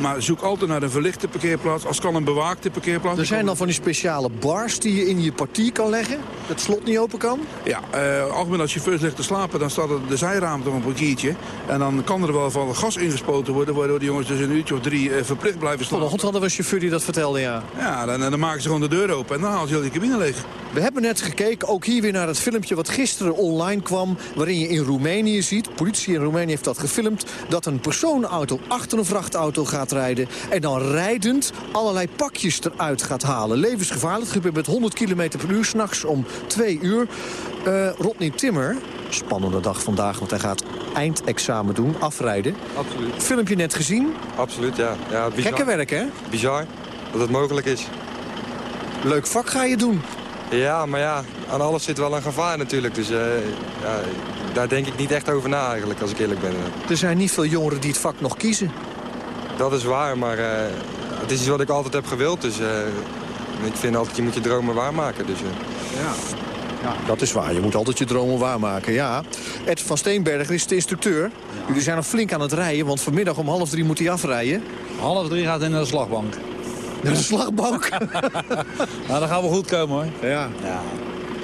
maar zoek altijd naar een verlichte parkeerplaats, als kan een bewaakte parkeerplaats. Er zijn dan van die speciale bars die je in je portier kan leggen, het slot niet open kan? Ja, uh, algemeen als chauffeurs ligt te slapen, dan staat er de zijraam op een portiertje. En dan kan er wel van gas ingespoten worden, waardoor de jongens dus een uurtje of drie uh, verplicht blijven staan. Vanochtend hadden we een chauffeur die dat vertelde, ja. Ja, dan, dan maken ze gewoon de deur open en dan halen ze heel die cabine leeg. We hebben net gekeken, ook hier weer naar het filmpje wat gisteren online kwam... waarin je in Roemenië ziet, politie in Roemenië heeft dat gefilmd... dat een personenauto achter een vrachtauto gaat rijden... en dan rijdend allerlei pakjes eruit gaat halen. Levensgevaarlijk, gebeurt met 100 km per uur s'nachts om twee uur. Uh, Rodney Timmer, spannende dag vandaag, want hij gaat eindexamen doen, afrijden. Absoluut. Filmpje net gezien? Absoluut, ja. ja bizar. Gekke werk, hè? Bizar, dat het mogelijk is. Leuk vak ga je doen. Ja, maar ja, aan alles zit wel een gevaar natuurlijk. Dus uh, ja, daar denk ik niet echt over na eigenlijk, als ik eerlijk ben. Er zijn niet veel jongeren die het vak nog kiezen. Dat is waar, maar uh, het is iets wat ik altijd heb gewild. Dus uh, ik vind altijd, je moet je dromen waarmaken. Dus, ja. Ja, dat is waar. Je moet altijd je dromen waarmaken, ja. Ed van Steenberger is de instructeur. Ja. Jullie zijn nog flink aan het rijden, want vanmiddag om half drie moet hij afrijden. Half drie gaat hij naar de slagbank. Naar de slagbank? nou, dan gaan we goed komen, hoor. Ja. ja.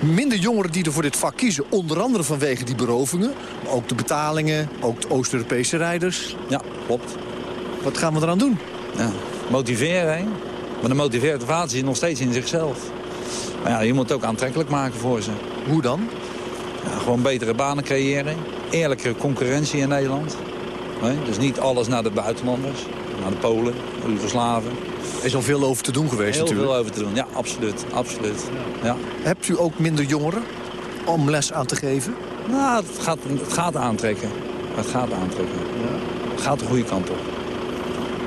Minder jongeren die er voor dit vak kiezen, onder andere vanwege die berovingen. Maar ook de betalingen, ook de Oost-Europese rijders. Ja, klopt. Wat gaan we eraan doen? Ja, motiveren, hè. Maar de motivatie zit nog steeds in zichzelf. Maar ja, je moet het ook aantrekkelijk maken voor ze. Hoe dan? Ja, gewoon betere banen creëren. Eerlijke concurrentie in Nederland. Nee? Dus niet alles naar de buitenlanders. Naar de Polen, de Joegoslaven. Er is al veel over te doen geweest Heel natuurlijk. veel over te doen, ja, absoluut. absoluut. Ja. Hebt u ook minder jongeren om les aan te geven? Nou, het gaat, het gaat aantrekken. Het gaat aantrekken. Ja. Het gaat de goede kant op.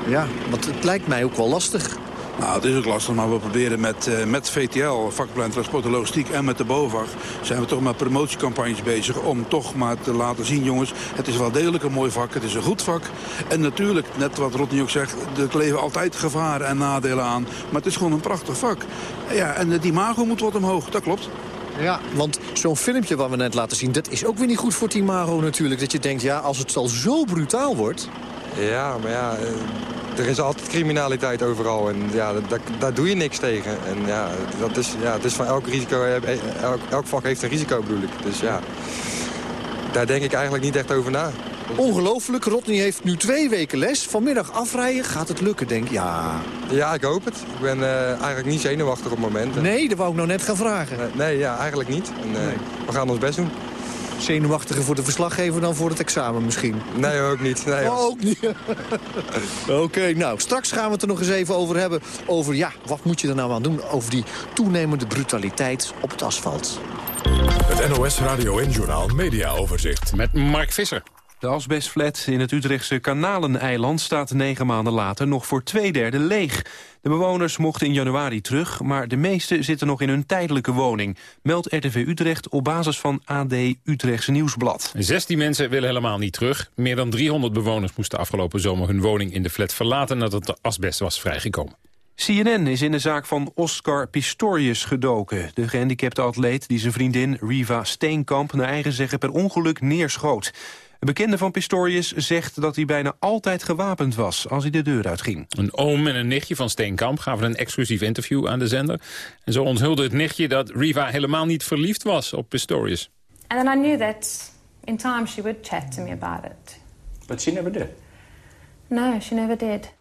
Ja, want het lijkt mij ook wel lastig. Nou, het is ook lastig, maar we proberen met, uh, met VTL, vakplein transport en logistiek en met de BOVAG... zijn we toch met promotiecampagnes bezig om toch maar te laten zien, jongens... het is wel degelijk een mooi vak, het is een goed vak. En natuurlijk, net wat Rodney ook zegt, er leven altijd gevaren en nadelen aan. Maar het is gewoon een prachtig vak. Ja, en die mago moet wat omhoog, dat klopt. Ja, want zo'n filmpje wat we net laten zien... dat is ook weer niet goed voor Timaro natuurlijk. Dat je denkt, ja, als het al zo brutaal wordt... Ja, maar ja, er is altijd criminaliteit overal en ja, daar, daar doe je niks tegen. En ja, dat is, ja, het is van elk risico, elk, elk vak heeft een risico bedoel ik. Dus ja, daar denk ik eigenlijk niet echt over na. Ongelooflijk, Rodney heeft nu twee weken les. Vanmiddag afrijden, gaat het lukken, denk ik? Ja. Ja, ik hoop het. Ik ben uh, eigenlijk niet zenuwachtig op het moment. Nee, dat wou ik nou net gaan vragen. Nee, nee ja, eigenlijk niet. En, uh, nee. We gaan ons best doen zenuwachtiger voor de verslaggever dan voor het examen misschien. Nee, ook niet. Nee, oh, ook niet. Oké, okay, nou, straks gaan we het er nog eens even over hebben. Over, ja, wat moet je er nou aan doen? Over die toenemende brutaliteit op het asfalt. Het NOS Radio en Journaal Media Overzicht. Met Mark Visser. De asbestflat in het Utrechtse Kanaleneiland staat negen maanden later nog voor twee derde leeg. De bewoners mochten in januari terug, maar de meesten zitten nog in hun tijdelijke woning. Meldt RTV Utrecht op basis van AD Utrechtse Nieuwsblad. 16 mensen willen helemaal niet terug. Meer dan 300 bewoners moesten afgelopen zomer hun woning in de flat verlaten nadat de asbest was vrijgekomen. CNN is in de zaak van Oscar Pistorius gedoken. De gehandicapte atleet die zijn vriendin Riva Steenkamp... naar eigen zeggen per ongeluk neerschoot. Een bekende van Pistorius zegt dat hij bijna altijd gewapend was als hij de deur uitging. Een oom en een nichtje van Steenkamp gaven een exclusief interview aan de zender. En zo onthulde het nichtje dat Riva helemaal niet verliefd was op Pistorius. And then I knew that in time she would chat to me about it. But she never did? No, she never did.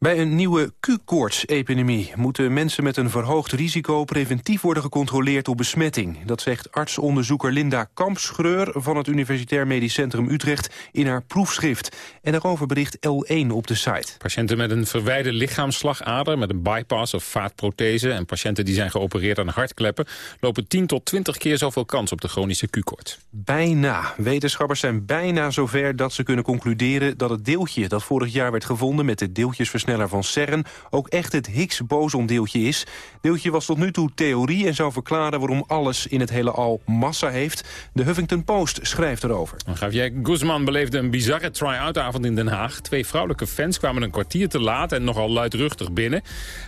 Bij een nieuwe Q-koorts-epidemie moeten mensen met een verhoogd risico preventief worden gecontroleerd op besmetting. Dat zegt artsonderzoeker Linda Kampschreur van het Universitair Medisch Centrum Utrecht in haar proefschrift. En daarover bericht L1 op de site. Patiënten met een verwijde lichaamsslagader, met een bypass of vaatprothese... en patiënten die zijn geopereerd aan hartkleppen... lopen 10 tot 20 keer zoveel kans op de chronische Q-koorts. Bijna. Wetenschappers zijn bijna zover dat ze kunnen concluderen dat het deeltje dat vorig jaar werd gevonden met de deeltjesversnelling van CERN ook echt het Higgs-bosondeeltje is. Deeltje was tot nu toe theorie en zou verklaren waarom alles in het hele al massa heeft. De Huffington Post schrijft erover. Javier Guzman beleefde een bizarre try-out-avond in Den Haag. Twee vrouwelijke fans kwamen een kwartier te laat en nogal luidruchtig binnen.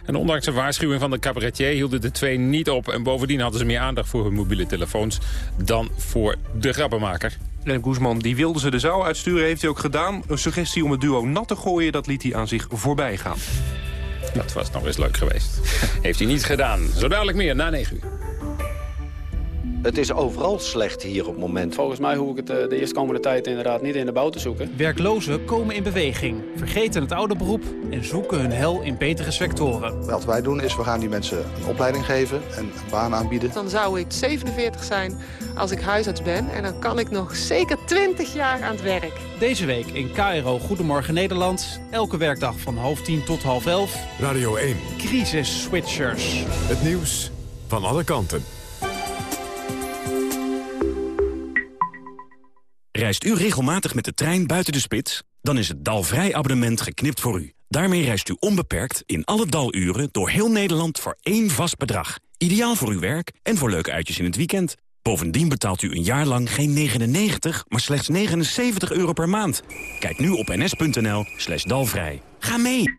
En ondanks een waarschuwing van de cabaretier hielden de twee niet op. En bovendien hadden ze meer aandacht voor hun mobiele telefoons dan voor de grappenmaker. En Guzman die wilde ze de zaal uitsturen, heeft hij ook gedaan. Een suggestie om het duo nat te gooien, dat liet hij aan zich voorbij gaan. Dat was nog eens leuk geweest. Heeft hij niet gedaan. Zo dadelijk meer, na 9 uur. Het is overal slecht hier op het moment. Volgens mij hoef ik het eh, de eerstkomende tijd inderdaad niet in de bouw te zoeken. Werklozen komen in beweging, vergeten het oude beroep en zoeken hun hel in betere sectoren. Wat wij doen is, we gaan die mensen een opleiding geven en een baan aanbieden. Dan zou ik 47 zijn als ik huisarts ben en dan kan ik nog zeker 20 jaar aan het werk. Deze week in KRO Goedemorgen Nederland. Elke werkdag van half tien tot half elf. Radio 1. Crisis Switchers. Het nieuws van alle kanten. Reist u regelmatig met de trein buiten de spits? Dan is het Dalvrij abonnement geknipt voor u. Daarmee reist u onbeperkt in alle daluren door heel Nederland voor één vast bedrag. Ideaal voor uw werk en voor leuke uitjes in het weekend. Bovendien betaalt u een jaar lang geen 99, maar slechts 79 euro per maand. Kijk nu op ns.nl slash dalvrij. Ga mee!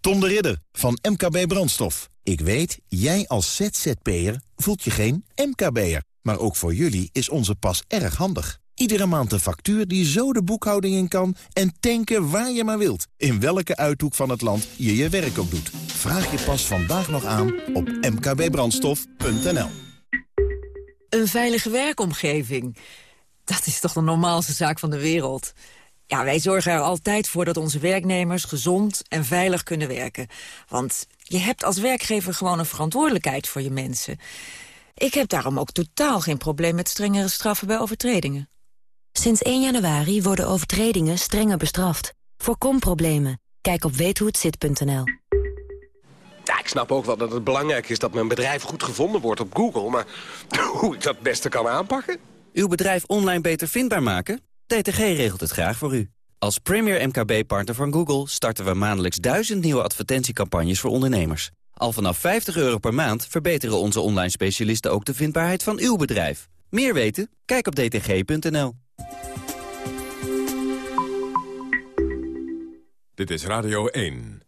Tom de Ridder van MKB Brandstof. Ik weet, jij als ZZP'er voelt je geen MKB'er. Maar ook voor jullie is onze pas erg handig. Iedere maand een factuur die zo de boekhouding in kan... en tanken waar je maar wilt. In welke uithoek van het land je je werk ook doet. Vraag je pas vandaag nog aan op mkbbrandstof.nl. Een veilige werkomgeving. Dat is toch de normaalste zaak van de wereld. Ja, wij zorgen er altijd voor dat onze werknemers gezond en veilig kunnen werken. Want je hebt als werkgever gewoon een verantwoordelijkheid voor je mensen. Ik heb daarom ook totaal geen probleem met strengere straffen bij overtredingen. Sinds 1 januari worden overtredingen strenger bestraft. Voorkom problemen. Kijk op weethohetzit.nl. Ja, ik snap ook wel dat het belangrijk is dat mijn bedrijf goed gevonden wordt op Google. Maar hoe ik dat het beste kan aanpakken? Uw bedrijf online beter vindbaar maken? DTG regelt het graag voor u. Als premier MKB-partner van Google starten we maandelijks duizend nieuwe advertentiecampagnes voor ondernemers. Al vanaf 50 euro per maand verbeteren onze online specialisten ook de vindbaarheid van uw bedrijf. Meer weten? Kijk op dtg.nl. Dit is Radio 1.